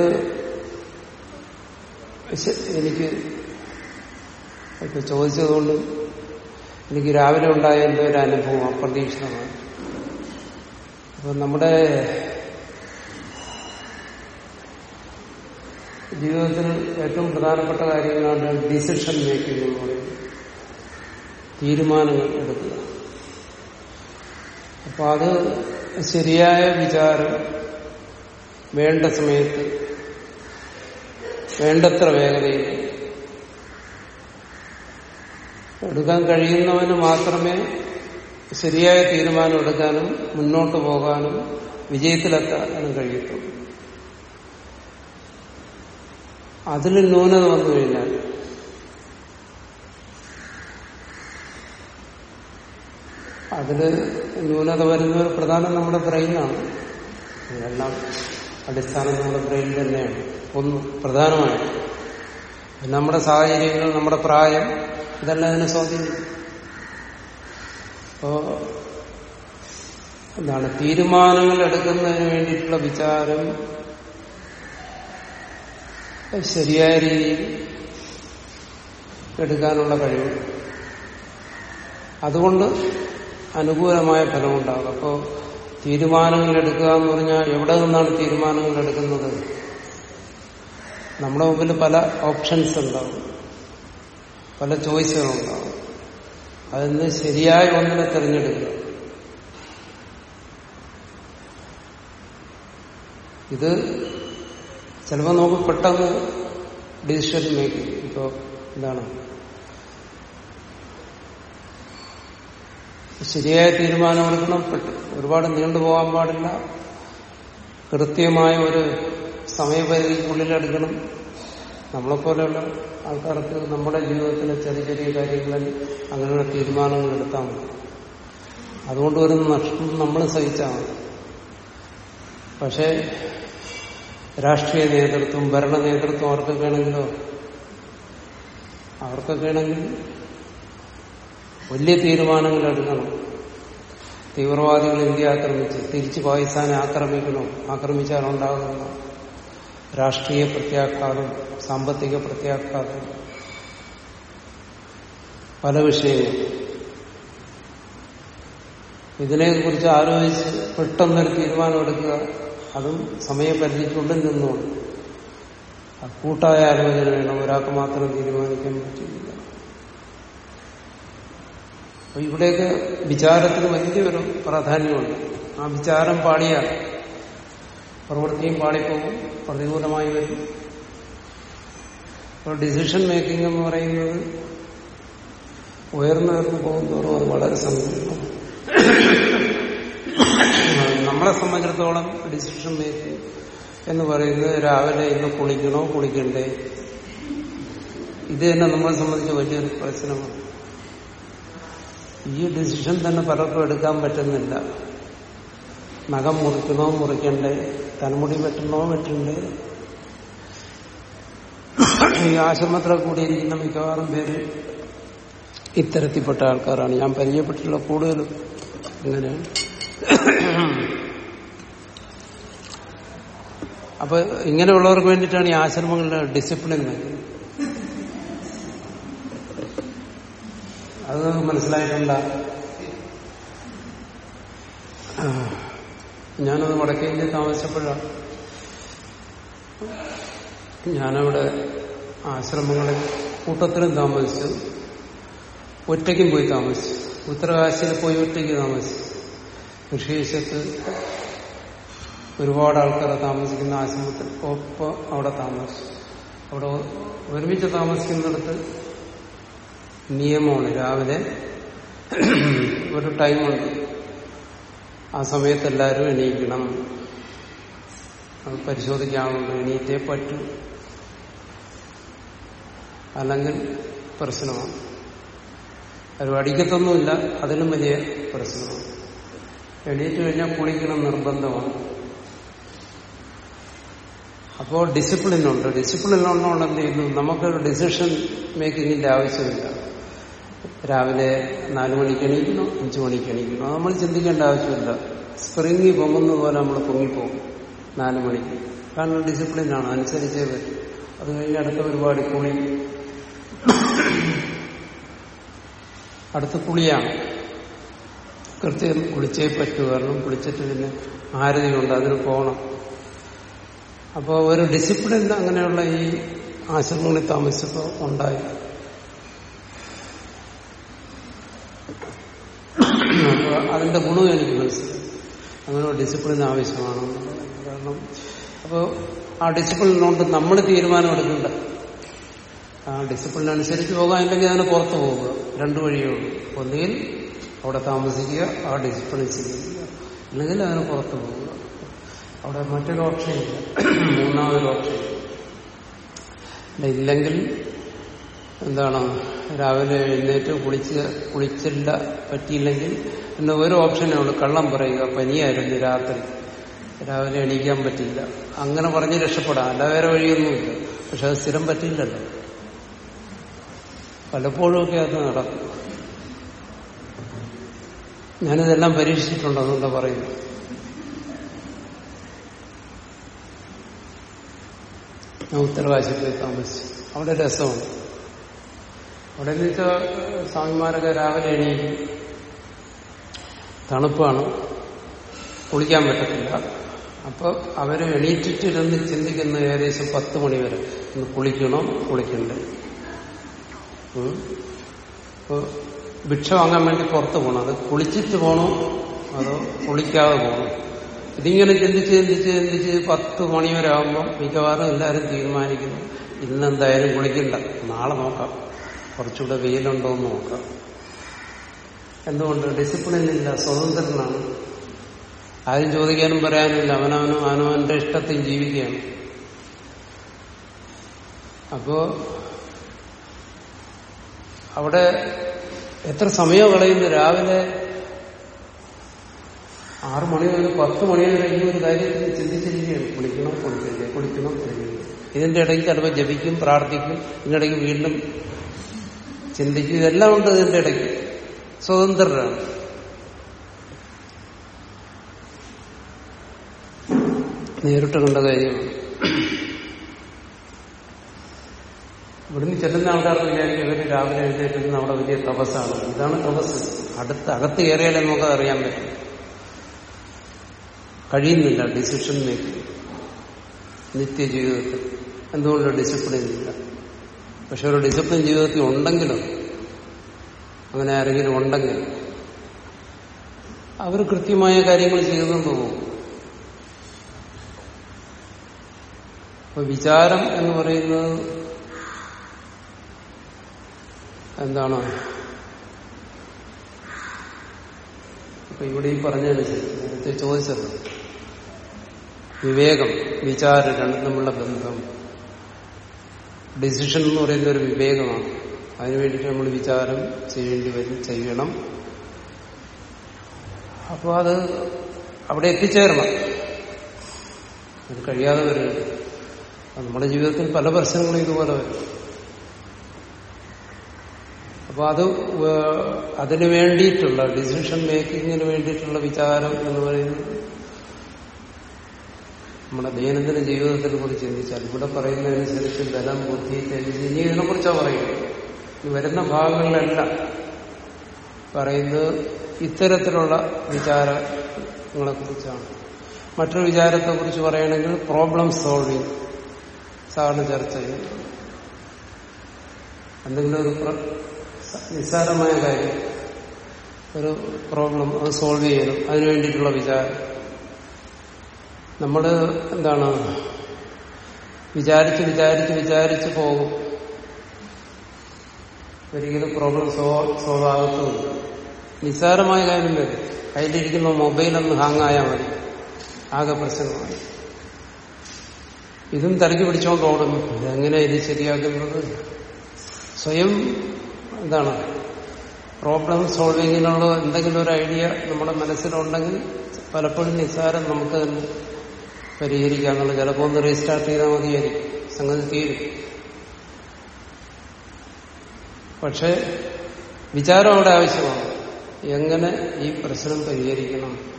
എനിക്ക് ചോദിച്ചതുകൊണ്ട് എനിക്ക് രാവിലെ ഉണ്ടായ എന്തോ ഒരു അനുഭവം അപ്രതീക്ഷിതമാണ്. അപ്പൊ നമ്മുടെ ജീവിതത്തിൽ ഏറ്റവും പ്രധാനപ്പെട്ട കാര്യങ്ങളാണ് ഡിസിഷൻ മേക്കിംഗ് എന്ന് പറയുന്നത് തീരുമാനങ്ങൾ എടുക്കുക. അപ്പൊ അത് ശരിയായ വിചാരം വേണ്ട സമയത്ത് വേണ്ടത്ര വേഗതയിൽ എടുക്കാൻ കഴിയുന്നവന് മാത്രമേ ശരിയായ തീരുമാനം എടുക്കാനും മുന്നോട്ട് പോകാനും വിജയത്തിലെത്താനും കഴിയത്തുള്ളൂ. അതിൽ ന്യൂനത വന്നു കഴിഞ്ഞാൽ അതിൽ ന്യൂനത വരുന്ന പ്രധാനം നമ്മുടെ ബ്രെയിനാണ് ഇതെല്ലാം അടിസ്ഥാനം നമ്മുടെ ബ്രെയിൻ തന്നെയാണ്. ഒന്ന് പ്രധാനമായിട്ട്. നമ്മുടെ സാഹചര്യങ്ങൾ നമ്മുടെ പ്രായം ഇതെല്ലാം അതിനെ സ്വാധീനിക്കും അപ്പോ എന്താണ്? തീരുമാനങ്ങൾ എടുക്കുന്നതിന് വേണ്ടിയിട്ടുള്ള വിചാരം ശരിയായ രീതിയിൽ എടുക്കാനുള്ള കഴിവ്. അതുകൊണ്ട് അനുകൂലമായ ഫലമുണ്ടാകും. അപ്പോൾ തീരുമാനങ്ങൾ എടുക്കുക എന്ന് പറഞ്ഞാൽ എവിടെ നിന്നാണ് തീരുമാനങ്ങൾ എടുക്കുന്നത്? നമ്മുടെ മുമ്പിൽ പല ഓപ്ഷൻസ് ഉണ്ടാവും. പല ചോയ്സുകളുണ്ടാവും അതിൽ നിന്ന് ശരിയായ ഒന്നിനെ തിരഞ്ഞെടുക്കുക ഇത് ചിലപ്പോൾ നമുക്ക് പെട്ടെന്ന് ഡിസിഷൻ മേക്ക് ഇപ്പോ എന്താണ് ശരിയായ തീരുമാനമെടുക്കണം. പെട്ട് ഒരുപാട് നീണ്ടുപോകാൻ പാടില്ല. കൃത്യമായ ഒരു സമയപരിധിക്കുള്ളിലെടുക്കണം നമ്മളെപ്പോലെയുള്ള ആൾക്കാർക്ക് നമ്മുടെ ജീവിതത്തിലെ ചെറിയ ചെറിയ കാര്യങ്ങളിൽ അങ്ങനെയുള്ള തീരുമാനങ്ങൾ എടുത്താൽ മതി. അതുകൊണ്ട് വരുന്ന നഷ്ടം നമ്മൾ സഹിച്ചാൽ മതി. പക്ഷേ രാഷ്ട്രീയ നേതൃത്വം ഭരണ നേതൃത്വം അവർക്കൊക്കെ ആണെങ്കിലോ? അവർക്കൊക്കെ ആണെങ്കിൽ വലിയ തീരുമാനങ്ങൾ എടുക്കണം. തീവ്രവാദികൾ ഇന്ത്യ ആക്രമിച്ച് തിരിച്ച് പാകിസ്ഥാനെ ആക്രമിക്കണം ആക്രമിച്ചാൽ ഉണ്ടാകുന്ന രാഷ്ട്രീയ പ്രത്യാഘാതം സാമ്പത്തിക പ്രത്യാഘാതം പല വിഷയങ്ങൾ ഇതിനെക്കുറിച്ച് ആലോചിച്ച് പെട്ടെന്നൊരു തീരുമാനമെടുക്കുക അതും സമയപരിധിക്കുള്ളിൽ നിന്നുകൊണ്ട് കൂട്ടായ ആലോചന വേണം ഒരാൾക്ക് മാത്രം തീരുമാനിക്കാൻ പറ്റില്ല അപ്പൊ ഇവിടെയൊക്കെ വിചാരത്തിന് വലിയൊരു പ്രാധാന്യമുണ്ട്. ആ വിചാരം പാടിയാൽ പ്രവൃത്തിയും പാളിപ്പോകും പ്രതികൂലമായി വരും. അപ്പോൾ ഡിസിഷൻ മേക്കിംഗ് എന്ന് പറയുന്നത് ഉയർന്നുയർന്നു പോകുന്നതോറും അത് വളരെ സങ്കീർണമാണ്. നമ്മളെ സംബന്ധിച്ചിടത്തോളം ഡിസിഷൻ മേക്കിംഗ് എന്ന് പറയുന്നത് രാവിലെ ഇന്ന് കുളിക്കണോ കുളിക്കണ്ടേ? ഇത് തന്നെ നമ്മളെ സംബന്ധിച്ച് വലിയൊരു പ്രശ്നമാണ്. ഈ ഡിസിഷൻ തന്നെ പലർക്കും എടുക്കാൻ പറ്റുന്നില്ല. നഖം മുറിക്കണോ മുറിക്കണ്ടേ? തലമുടി വെട്ടണോ വെട്ടണ്ടേ ഈ ആശ്രമത്തിലൊക്കെ കൂടിയിരിക്കുന്ന മിക്കവാറും പേര് ഇത്തരത്തിൽപ്പെട്ട ആൾക്കാരാണ്. ഞാൻ പരിചയപ്പെട്ടിട്ടുള്ള കൂടുതലും അങ്ങനെ അപ്പൊ ഇങ്ങനെയുള്ളവർക്ക് വേണ്ടിയിട്ടാണ് ഈ ആശ്രമങ്ങളുടെ ഡിസിപ്ലിൻ നൽകുന്നത് അത് നമുക്ക് മനസ്സിലായിട്ടുണ്ട് ഞാനത് വടക്കേ ഇന്ത്യ താമസിച്ചപ്പോഴാണ്. ഞാനവിടെ ആശ്രമങ്ങളിൽ കൂട്ടത്തിലും താമസിച്ചു. ഒറ്റയ്ക്കും പോയി താമസിച്ചു. ഉത്തരകാശിയിൽ പോയി ഒറ്റയ്ക്ക് താമസിച്ചു. ഋഷീശത്ത് ഒരുപാട് ആൾക്കാരെ താമസിക്കുന്ന ആശ്രമത്തിൽ ഒപ്പം അവിടെ താമസിച്ചു. അവിടെ ഒരുമിച്ച് താമസിക്കുന്നിടത്ത് നിയമമാണ്. രാവിലെ ഒരു ടൈമുണ്ട്. ആ സമയത്ത് എല്ലാവരും എണീക്കണം. അത് പരിശോധിക്കാറുണ്ട് എണീറ്റേ പറ്റൂ. അല്ലെങ്കിൽ പ്രശ്നമാണ്. അത് അടിക്കത്തൊന്നുമില്ല അതിലും വലിയ പ്രശ്നമാണ്. എണീറ്റ് കഴിഞ്ഞാൽ കുളിക്കണം നിർബന്ധമാണ്. അപ്പോൾ ഡിസിപ്ലിൻ ഉണ്ട്. ഡിസിപ്ലിൻ ഉള്ളതുകൊണ്ട് എന്ത് ചെയ്യുന്നു? നമുക്കൊരു ഡിസിഷൻ മേക്കിങ്ങിന്റെ ആവശ്യമില്ല. രാവിലെ നാലു മണിക്ക് എണീക്കണോ അഞ്ചു മണിക്ക് എണീക്കണോ നമ്മൾ ചിന്തിക്കേണ്ട ആവശ്യമില്ല. സ്പ്രിങ് പൊങ്ങുന്ന പോലെ നമ്മൾ പൊങ്ങിപ്പോകും നാലു മണിക്ക്. കാരണം ഡിസിപ്ലിനാണ് അനുസരിച്ചേ വരും അത് കഴിഞ്ഞ് അടുത്ത പരിപാടി കുളി. അടുത്ത കുളിയാണ്. കൃത്യം കുളിച്ചേ പറ്റൂ. കാരണം കുളിച്ചിട്ട് പിന്നെ ആരതിയുണ്ട് അതിന് പോകണം. അപ്പോൾ ഒരു ഡിസിപ്ലിൻ അങ്ങനെയുള്ള ഈ ആശ്രമങ്ങളിൽ താമസിച്ചപ്പോൾ ഉണ്ടായി. അതിന്റെ ഗുണം എനിക്ക് മനസ്സിലായി അങ്ങനെ ഡിസിപ്ലിൻ ആവശ്യമാണ്. കാരണം അപ്പോൾ ആ ഡിസിപ്ലിൻ ഡിസിപ്ലിനുകൊണ്ട് നമ്മൾ തീരുമാനമെടുക്കണ്ട. ആ ഡിസിപ്ലിൻ അനുസരിച്ച് പോകാനില്ലെങ്കിൽ അതിന് പുറത്തു പോവുക രണ്ടു വഴിയേ ഉള്ളൂ. ഒന്നുകിൽ അവിടെ താമസിക്കുക ആ ഡിസിപ്ലിൻ സ്വീകരിക്കുക അല്ലെങ്കിൽ അതിന് പുറത്തു പോവുക അവിടെ മറ്റൊരു ഓപ്ഷനില്ല മൂന്നാമതൊരു ഓപ്ഷൻ ഇല്ല. ഇല്ലെങ്കിൽ എന്താണ് രാവിലെ എഴുന്നേറ്റ് കുളിച്ച് കുളിച്ചില്ല പറ്റിയില്ലെങ്കിൽ പിന്നെ ഒരു ഓപ്ഷനേ ഉള്ളൂ. കള്ളം പറയുക പനിയായിരുന്നു രാത്രി. രാവിലെ എണീക്കാൻ പറ്റില്ല അങ്ങനെ പറഞ്ഞ് രക്ഷപ്പെടാം. അല്ല വേറെ വഴിയൊന്നുമില്ല. പക്ഷെ അത് സ്ഥിരം പറ്റില്ലല്ലോ പലപ്പോഴുമൊക്കെ അത് നടക്കും. ഞാനിതെല്ലാം പരീക്ഷിച്ചിട്ടുണ്ട് അതുകൊണ്ടാ പറയുന്നത്. ഞാൻ പോയി താമസിച്ചു. അവിടെ രസമാണ് അവിടെ എന്ന് വെച്ചാൽ സ്വാമിമാരൊക്കെ രാവിലെ എണീക്കും. തണുപ്പാണ്. കുളിക്കാൻ പറ്റത്തില്ല. അപ്പൊ അവർ എണീറ്റിട്ടിരുന്ന് ചിന്തിക്കുന്ന ഏകദേശം പത്ത് മണി വരെ ഒന്ന് കുളിക്കണോ കുളിക്കണ്ടേ. ഇപ്പോ ഭിക്ഷ വാങ്ങാൻ വേണ്ടി പുറത്ത് പോകണം അത് കുളിച്ചിട്ട് പോകണോ അതോ കുളിക്കാതെ പോകണോ ഇതിങ്ങനെ ചിന്തിച്ച് ചിന്തിച്ച് ചിന്തിച്ച് പത്ത് മണി വരെ ആകുമ്പോൾ മിക്കവാറും എല്ലാവരും തീരുമാനിക്കുന്നു. ഇന്ന് എന്തായാലും കുളിക്കണ്ട. നാളെ നോക്കാം. കുറച്ചുകൂടെ വെയിലുണ്ടോ എന്ന് നോക്കാം. എന്തുകൊണ്ട്? ഡിസിപ്ലിൻ ഇല്ല സ്വതന്ത്രനാണ്. ആരും ചോദിക്കാനും പറയാനില്ല അവനവനും അവനവന്റെ ഇഷ്ടത്തിൽ ജീവിക്കുകയാണ്. അപ്പോ അവിടെ എത്ര സമയം കളയുന്നു? രാവിലെ ആറു മണി മുതൽ പത്ത് മണി വരെ ഈ ഒരു കാര്യത്തിൽ ചിന്തിച്ചിരിക്കുകയാണ്. കുളിക്കണം കുളിക്കില്ലേ കുളിക്കണം കുളിക്കില്ലേ ഇതിന്റെ ഇടയ്ക്ക് ചിലപ്പോൾ ജപിക്കും പ്രാർത്ഥിക്കും. ഇതിനിടയ്ക്ക് വീണ്ടും ചിന്തിക്കും. ഇതെല്ലാം ഉണ്ട് ഇതിന്റെ ഇടയ്ക്ക്. സ്വതന്ത്രരാണ്. നേരിട്ട് കണ്ട കാര്യമാണ്. ഇവിടുന്ന് ചെല്ലുന്ന ആൾക്കാർക്ക് വിചാരിക്കും ഇവർ രാവിലെ എഴുന്നേറ്റുന്ന അവിടെ വലിയ തപസ്സാണ്. ഇതാണ് തപസ്. അടുത്ത് അകത്ത് കയറിയാലേ നമുക്ക് അറിയാൻ പറ്റും. കഴിയുന്നില്ല. ഡിസിഷൻ മേക്കിംഗ് നിത്യജീവിതത്തിൽ. എന്തുകൊണ്ട് ഡിസിപ്ലിൻ ഇല്ല. പക്ഷെ ഒരു ഡിസിപ്ലിൻ ജീവിതത്തിൽ ഉണ്ടെങ്കിലും അങ്ങനെ ആരെങ്കിലും ഉണ്ടെങ്കിൽ അവർ കൃത്യമായ കാര്യങ്ങൾ ചെയ്തുകൊണ്ട് പോകും അപ്പൊ വിചാരം എന്ന് പറയുന്നത് എന്താണ്? അപ്പൊ ഇവിടെ ഈ പറഞ്ഞതനുസരിച്ച് നേരത്തെ ചോദിച്ചത് വിവേകം വിചാരം രണ്ടും തമ്മിലുള്ള ബന്ധം. ഡിസിഷൻ എന്ന് പറയുന്ന ഒരു വിവേകമാണ്. അതിനു വേണ്ടിയിട്ട് നമ്മൾ വിചാരം ചെയ്യേണ്ടി വരും ചെയ്യണം. അപ്പോൾ അത് അവിടെ എത്തിച്ചേരണം. അത് കഴിയാതെ വരും. നമ്മുടെ ജീവിതത്തിൽ പല പ്രശ്നങ്ങളും ഇതുപോലെ വരും. അപ്പോൾ അത് അതിനു വേണ്ടിയിട്ടുള്ള ഡിസിഷൻ മേക്കിങ്ങിന് വേണ്ടിയിട്ടുള്ള വിചാരം എന്ന് പറയുന്നത് നമ്മുടെ ദൈനംദിന ജീവിതത്തിനെ കുറിച്ച് ചിന്തിച്ചാൽ ഇവിടെ പറയുന്നതനുസരിച്ച് ബലം ബുദ്ധി തെളിഞ്ഞ് ഇനി ഇതിനെ കുറിച്ചാണ് പറയുന്നത്. ഈ വരുന്ന ഭാഗങ്ങളിലെല്ലാം പറയുന്നത് ഇത്തരത്തിലുള്ള വിചാരങ്ങളെ കുറിച്ചാണ്. മറ്റൊരു വിചാരത്തെ കുറിച്ച് പറയുകയാണെങ്കിൽ പ്രോബ്ലം സോൾവിങ് സാധാരണ ചർച്ച ചെയ്യുന്നു എന്തെങ്കിലും ഒരു നിസ്സാരമായ കാര്യം ഒരു പ്രോബ്ലം അത് സോൾവ് ചെയ്യണം. അതിനു വേണ്ടിയിട്ടുള്ള വിചാരം. നമ്മൾ എന്താണ്? വിചാരിച്ച് വിചാരിച്ച് വിചാരിച്ച് പോകും. ഒരിക്കലും പ്രോബ്ലം സോൾവ് ആകത്തുമില്ല. നിസ്സാരമായ കാര്യം വരും കയ്യിലിരിക്കുന്ന മൊബൈലൊന്ന് ഹാങ് ആയാൽ മതി. ആകെ പ്രശ്നമായി. ഇതും തലയ്ക്ക് പിടിച്ചോണ്ട് ഓടുന്നു. ഇതെങ്ങനെ ഇത് ശരിയാക്കുന്നത്? സ്വയം എന്താണ്? പ്രോബ്ലം സോൾവിങ്ങിനുള്ള എന്തെങ്കിലും ഒരു ഐഡിയ നമ്മുടെ മനസ്സിലുണ്ടെങ്കിൽ പലപ്പോഴും നിസ്സാരം നമുക്ക് പരിഹരിക്കാന്നുള്ള ചിലപ്പോൾ ഒന്ന് റീസ്റ്റാർട്ട് ചെയ്താൽ മതിയായിരിക്കും. സംഗതി തീരും. പക്ഷെ വിചാരം അവിടെ ആവശ്യമാണ്. എങ്ങനെ ഈ പ്രശ്നം പരിഹരിക്കണം?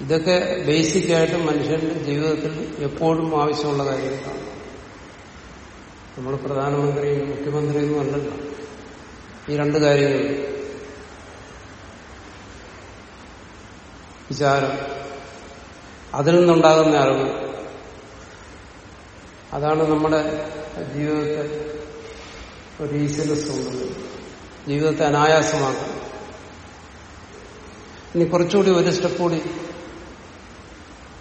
ഇതൊക്കെ ബേസിക്കായിട്ട് മനുഷ്യന്റെ ജീവിതത്തിൽ എപ്പോഴും ആവശ്യമുള്ള കാര്യങ്ങളാണ്. നമ്മൾ പ്രധാനമന്ത്രിയും മുഖ്യമന്ത്രിയും അല്ലല്ലോ ഈ രണ്ട് കാര്യങ്ങൾ വിചാരം. അതിൽ നിന്നുണ്ടാകുന്ന അറിവ്. അതാണ് നമ്മുടെ ജീവിതത്തെ ഒരു ഈസിനെസ് കൊണ്ടുവരുന്നത് ജീവിതത്തെ അനായാസമാക്കണം ഇനി കുറച്ചുകൂടി ഒരു സ്റ്റെപ്പ് കൂടി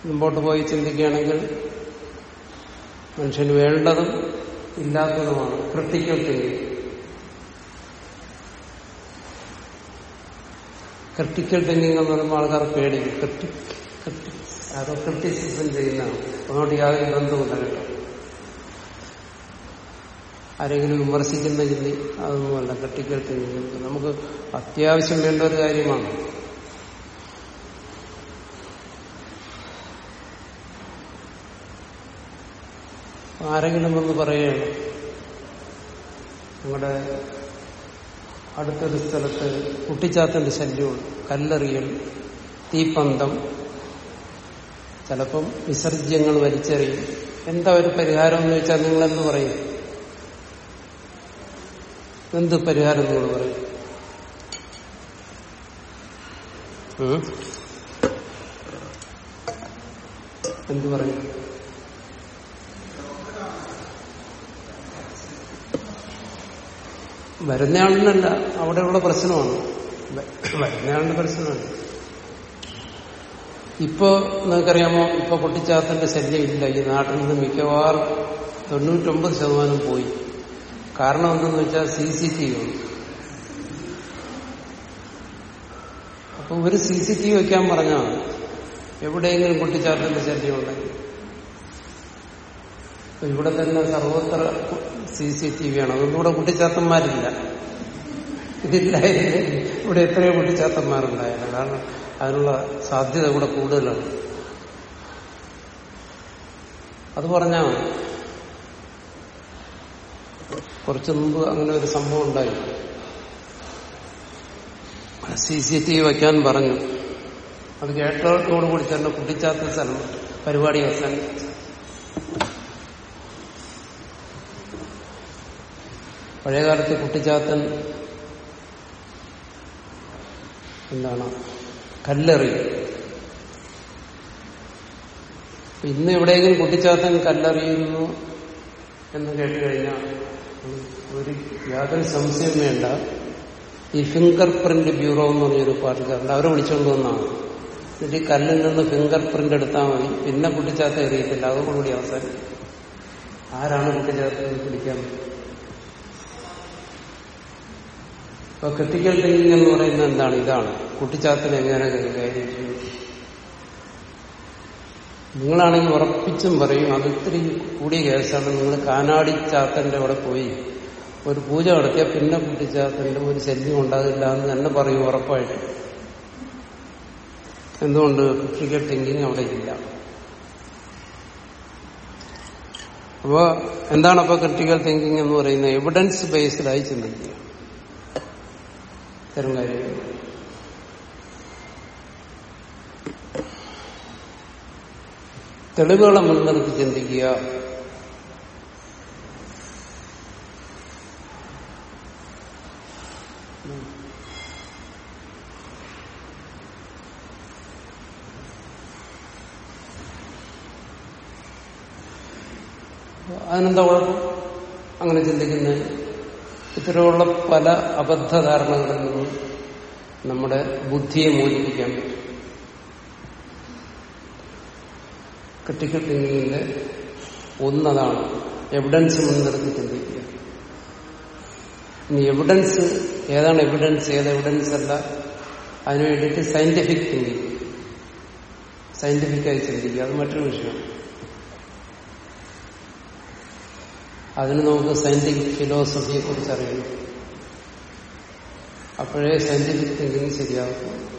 മുമ്പോട്ട് പോയി ചിന്തിക്കുകയാണെങ്കിൽ മനുഷ്യന് വേണ്ടതും ഇല്ലാത്തതുമാണ്. ക്രിട്ടിക്കൽ തിങ്കിങ് ക്രിട്ടിക്കൽ തിങ്കിങ് എന്ന് പറയുമ്പോൾ ആൾക്കാർ പേടി ക്രിട്ടി ആരോ ക്രിറ്റിസിസം ചെയ്യുന്നതാണ്. അതുകൊണ്ട് യാതൊരു ബന്ധവും കേട്ടോ ആരെങ്കിലും വിമർശിക്കുന്ന ചിന്തി അതൊന്നുമല്ല ക്രിട്ടിക്കൽ തിങ്കിങ് നമുക്ക് അത്യാവശ്യം വേണ്ട ഒരു കാര്യമാണ്. ആരെങ്കിലും ഒന്ന് പറയുകയാണ് നമ്മുടെ അടുത്തൊരു സ്ഥലത്ത് കുട്ടിച്ചാത്തന്റെ ശല്യമുണ്ട് കല്ലെറിയൽ തീപ്പന്തം ചിലപ്പം വിസർജ്യങ്ങൾ വലിച്ചെറിയും. എന്താ ഒരു പരിഹാരം എന്ന് വെച്ചാൽ നിങ്ങൾ എന്ത് പറയും? എന്ത് പരിഹാരം നിങ്ങൾ പറയും? എന്തു എന്ത് പറയും? വരുന്നയാളിനല്ല അവിടെയുള്ള പ്രശ്നമാണ്. വരുന്നയാളുടെ പ്രശ്നമാണ്. ഇപ്പോ നിങ്ങൾക്കറിയാമോ ഇപ്പൊ പൊട്ടിച്ചാത്തന്റെ ശല്യം ഇല്ല ഈ നാട്ടിൽ നിന്ന് മിക്കവാറും തൊണ്ണൂറ്റൊമ്പത് ശതമാനം പോയി. കാരണം എന്തെന്ന് വെച്ചാൽ സി സി ടി വി അപ്പൊ ഒരു സി സി ടി വി വെക്കാൻ പറഞ്ഞാൽ എവിടെയെങ്കിലും കുട്ടിച്ചാത്തന്റെ ശല്യം ഉണ്ടെങ്കിൽ ഇവിടെ തന്നെ സർവത്ര സി സി ടി വി ആണ്. അതുകൊണ്ട് ഇവിടെ കുട്ടിച്ചാത്തന്മാരില്ല. ഇതില്ലായിരുന്നു ഇവിടെ എത്രയോ കുട്ടിച്ചാത്തന്മാരുണ്ടായിരുന്നു. കാരണം അതിനുള്ള സാധ്യത ഇവിടെ കൂടുതലാണ്. അത് പറഞ്ഞാൽ കുറച്ചു മുമ്പ് അങ്ങനെ ഒരു സംഭവം ഉണ്ടായി. സി സി ടി വി വയ്ക്കാൻ പറഞ്ഞു. അത് കേട്ടതോടുകൂടി തന്നെ കുട്ടിച്ചാത്ത സ്ഥലം പരിപാടി അവസാനിപ്പിച്ചു. പഴയകാലത്ത് കുട്ടിച്ചാത്തൻ എന്താണ്? കല്ലെറിയും ഇന്ന് എവിടെയെങ്കിലും കുട്ടിച്ചാത്തൻ കല്ലെറിയുന്നു എന്ന് കേട്ട് കഴിഞ്ഞാൽ ഒരു യാതൊരു സംശയം വേണ്ട. ഈ ഫിംഗർ പ്രിന്റ് ബ്യൂറോ എന്ന് പറഞ്ഞൊരു പാർട്ടിക്കാരുണ്ട് അവരെ വിളിച്ചുകൊണ്ട് വന്നാണ്. എന്നിട്ട് ഈ കല്ലിൽ നിന്ന് ഫിംഗർ പ്രിന്റ് എടുത്താൽ മതി. പിന്നെ കുട്ടിച്ചാത്ത എറിയത്തില്ല. അതോടുകൂടി അവസാനം ആരാണ് കുട്ടിച്ചാത്ത പിടിക്കാൻ ഇപ്പൊ ക്രിട്ടിക്കൽ തിങ്കിങ് എന്ന് പറയുന്നത് എന്താണ്? ഇതാണ്. കുട്ടിച്ചാത്തനെ എങ്ങനെ കൈകാര്യം ചെയ്യും നിങ്ങളാണെങ്കിൽ ഉറപ്പിച്ചും പറയും അത് ഇത്തിരി കൂടിയ കേസാണ്. നിങ്ങൾ കാനാടി ചാത്തന്റെ അവിടെ പോയി. ഒരു പൂജ നടത്തിയാൽ പിന്നെ കുട്ടിച്ചാത്തന്റെ ഒരു ശല്യം ഉണ്ടാകില്ല എന്ന് തന്നെ പറയും ഉറപ്പായിട്ട്. എന്തുകൊണ്ട് ക്രിട്ടിക്കൽ തിങ്കിങ് അവിടെ ഇല്ല? അപ്പോ എന്താണ് അപ്പൊ ക്രിട്ടിക്കൽ തിങ്കിങ് എന്ന് പറയുന്നത്? എവിഡൻസ് ബേസ്ഡായി ചിന്തിക്കുക. ഇത്തരം കാര്യങ്ങൾ. തെളിവുകളെ മുൻനിർത്തി ചിന്തിക്കുക. അതിനെന്താ കുഴപ്പം അങ്ങനെ ചിന്തിക്കുന്നത് ഇത്തരമുള്ള പല അബദ്ധധാരണകളിൽ നിന്നും നമ്മുടെ ബുദ്ധിയെ മോചിപ്പിക്കാൻ പറ്റും. ക്രിട്ടിക്കൽ തിങ്കിങ്ങിന്റെ ഒന്നതാണ് എവിഡൻസ് മുൻനിർത്തി ചിന്തിക്കുക ഇനി എവിഡൻസ് ഏതാണ് എവിഡൻസ് ഏത് എവിഡൻസ് അല്ല? അതിനു വേണ്ടിയിട്ട് സയന്റിഫിക് തിങ്കിങ് സയന്റിഫിക്കായി ചിന്തിക്കുക. അത് മറ്റൊരു വിഷയമാണ്. അതിന് നമുക്ക് സയന്റിഫിക് ഫിലോസഫിയെ കുറിച്ച് അറിയണം. അപ്പോഴേ സയന്റിഫിക് തിങ്കിങ് ശരിയാകും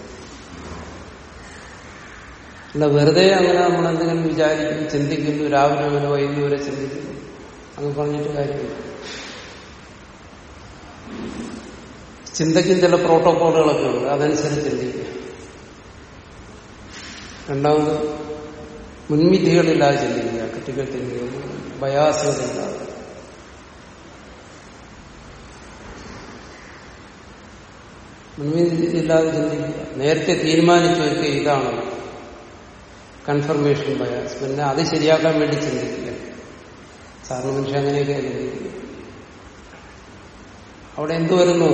അല്ല വെറുതെ അങ്ങനെ നമ്മൾ എന്തെങ്കിലും വിചാരിക്കും ചിന്തിക്കുന്നു രാവിലെ അങ്ങനെ വൈകുന്നേരം വരെ ചിന്തിക്കുന്നു അങ്ങ് പറഞ്ഞിട്ട് കാര്യമില്ല. ചിന്തയ്ക്കും ചില പ്രോട്ടോകോളുകളൊക്കെ ഉണ്ട് അതനുസരിച്ച് ചിന്തിക്കുക. രണ്ടാമത് മുൻവിധികളില്ലാതെ ചിന്തിക്കുക ക്രിട്ടിക്കൽ തിങ്കിങ് ബയാസുകളില്ലാതെ മുൻവിധിയില്ലാതെ ചിന്തിക്കുക നേരത്തെ തീരുമാനിച്ചു വെക്കുക ഇതാണ് കൺഫർമേഷൻ ബയാസ് പിന്നെ അത് ശരിയാക്കാൻ വേണ്ടി ചിന്തിക്കുക. സാധാരണ മനുഷ്യൻ അങ്ങനെയൊക്കെ അവിടെ എന്തു വരുന്നു?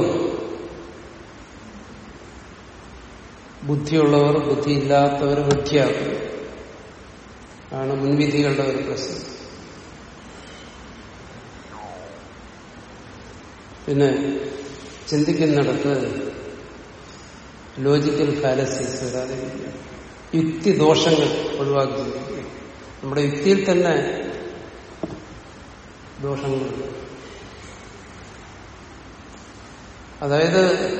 ബുദ്ധിയുള്ളവർ ബുദ്ധിയില്ലാത്തവർ ബുദ്ധിയാക്കുന്നു ആണ് മുൻവിധികളുടെ ഒരു പ്രശ്നം. പിന്നെ ചിന്തിക്കുന്നിടത്ത് ലോജിക്കൽ ഫാലസീസ് വരാതിരിക്കുക യുക്തിദോഷങ്ങൾ ഒഴിവാക്കി ചിന്തിക്കുക നമ്മുടെ യുക്തിയിൽ തന്നെ ദോഷങ്ങൾ അതായത്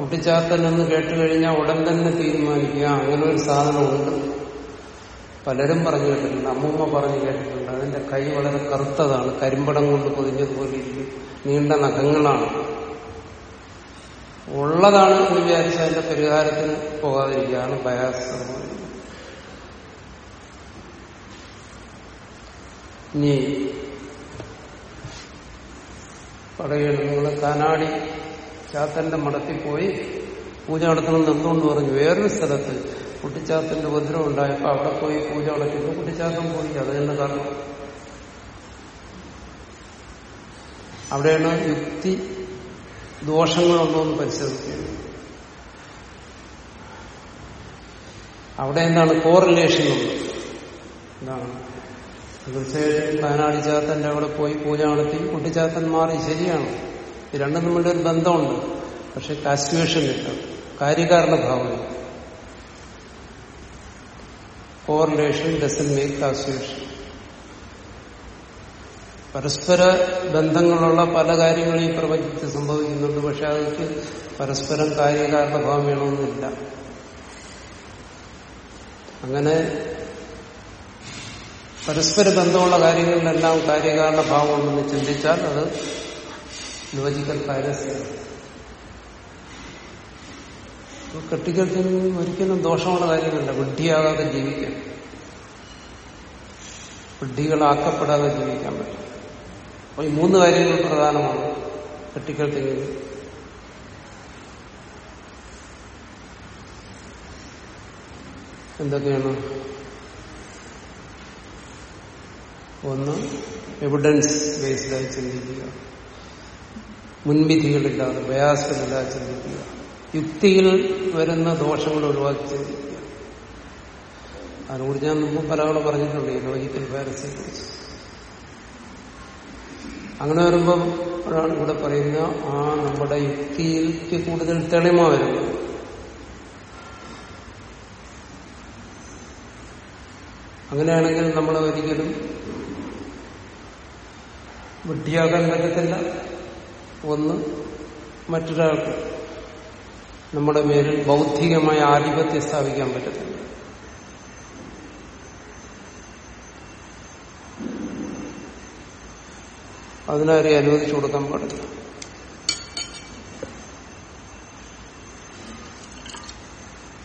കുട്ടിച്ചാത്തൻ എന്ന് കേട്ട് കഴിഞ്ഞാൽ ഉടൻ തന്നെ തീരുമാനിക്കുക. അങ്ങനെ ഒരു സാധനമുണ്ട്. പലരും പറഞ്ഞു കേട്ടിട്ടുണ്ട്. അമ്മൂമ്മ പറഞ്ഞു കേട്ടിട്ടുണ്ട്. അതിന്റെ കൈ വളരെ കറുത്തതാണ്. കരിമ്പടം കൊണ്ട് പൊതിഞ്ഞതുപോലെ നീണ്ട നഖങ്ങളാണ്. ഉള്ളതാണ് എന്ന് വിചാരിച്ച് അതിന്റെ പരിഹാരത്തിന് പോകാതിരിക്കുകയാണ് ബയാസ്. ഇനി പറയുകയാണ് നിങ്ങൾ കാനാടി ചാത്തന്റെ മടത്തിൽ പോയി പൂജ നടത്തണമെന്ന് എന്തുകൊണ്ട് പറഞ്ഞു? വേറൊരു സ്ഥലത്ത് കുട്ടിച്ചാത്തന്റെ ഉപദ്രവം ഉണ്ടായപ്പോ അവിടെ പോയി പൂജ നടത്തിയപ്പോ കുട്ടിച്ചാത്തൻ പോയി. അത് തന്നെ കാരണം. അവിടെയാണ് യുക്തി ദോഷങ്ങളുണ്ടോ എന്ന് പരിശോധിക്കുക അവിടെ എന്താണ് കോറിലേഷൻ ഉള്ളത്? എന്താണ്? തീർച്ചയായിട്ടും കാനാടി ചാത്തന്റെ അവിടെ പോയി പൂജ നടത്തി കുട്ടിച്ചാത്തൻ മാറി ശരിയാണ്. രണ്ടും തമ്മിലുള്ള ഒരു ബന്ധമുണ്ട്. പക്ഷെ കാസ്റ്റുവേഷൻ കിട്ടും. കാര്യകാരണ ഭാവം. കോറിലേഷൻ ഡസൻ മേക്ക് കാസ്റ്റുവേഷൻ പരസ്പര ബന്ധങ്ങളുള്ള പല കാര്യങ്ങളും ഈ പ്രപഞ്ചത്തിൽ സംഭവിക്കുന്നുണ്ട്. പക്ഷെ അതൊക്കെ പരസ്പരം കാര്യകാരണ വേണമെന്നില്ല അങ്ങനെ പരസ്പര ബന്ധമുള്ള കാര്യങ്ങളിലെല്ലാം കാര്യകാരണ ഭാവം ഉണ്ടെന്ന് ചിന്തിച്ചാൽ അത് ലോജിക്കൽ ഫാലസിയാണ് കെട്ടിക്കത്തിൽ ഒരിക്കലും ദോഷമുള്ള കാര്യമല്ല. വിഡ്ഢിയാകാതെ ജീവിക്കാം. വിഡ്ഢികളാക്കപ്പെടാതെ ജീവിക്കാൻ പറ്റും. അപ്പൊ ഈ മൂന്ന് കാര്യങ്ങൾ പ്രധാനമാണ്. ക്രിട്ടിക്കൽ തിങ്കിങ് എന്തൊക്കെയാണ്? ഒന്ന് എവിഡൻസ് ബേസ്ഡായി ചിന്തിക്കുക. മുൻവിധികളില്ലാതെ ബയാസുകളില്ലാതെ ചിന്തിക്കുക. യുക്തിയിൽ വരുന്ന ദോഷങ്ങൾ ഒഴിവാക്കി ചിന്തിക്കുക. അതിനെക്കുറിച്ച് ഞാൻ മുമ്പ് പലവണ പറഞ്ഞിട്ടുണ്ട് ഈ ലോജിക്കൽ ഫാരസിയെ കുറിച്ച് അങ്ങനെ വരുമ്പോൾ ഒരാൾ ഇവിടെ പറയുന്ന ആ നമ്മുടെ യുക്തിയിലേക്ക് കൂടുതൽ തെളിമ വരുന്നത്. അങ്ങനെയാണെങ്കിൽ നമ്മൾ ഒരിക്കലും വിഡ്ഢിയാകാൻ പറ്റത്തില്ല. ഒന്ന് മറ്റൊരാൾക്ക് നമ്മുടെ മേലിൽ ബൗദ്ധികമായ ആധിപത്യം സ്ഥാപിക്കാൻ പറ്റത്തില്ല. അതിനാരെയും അനുവദിച്ചു കൊടുക്കാൻ പാടില്ല.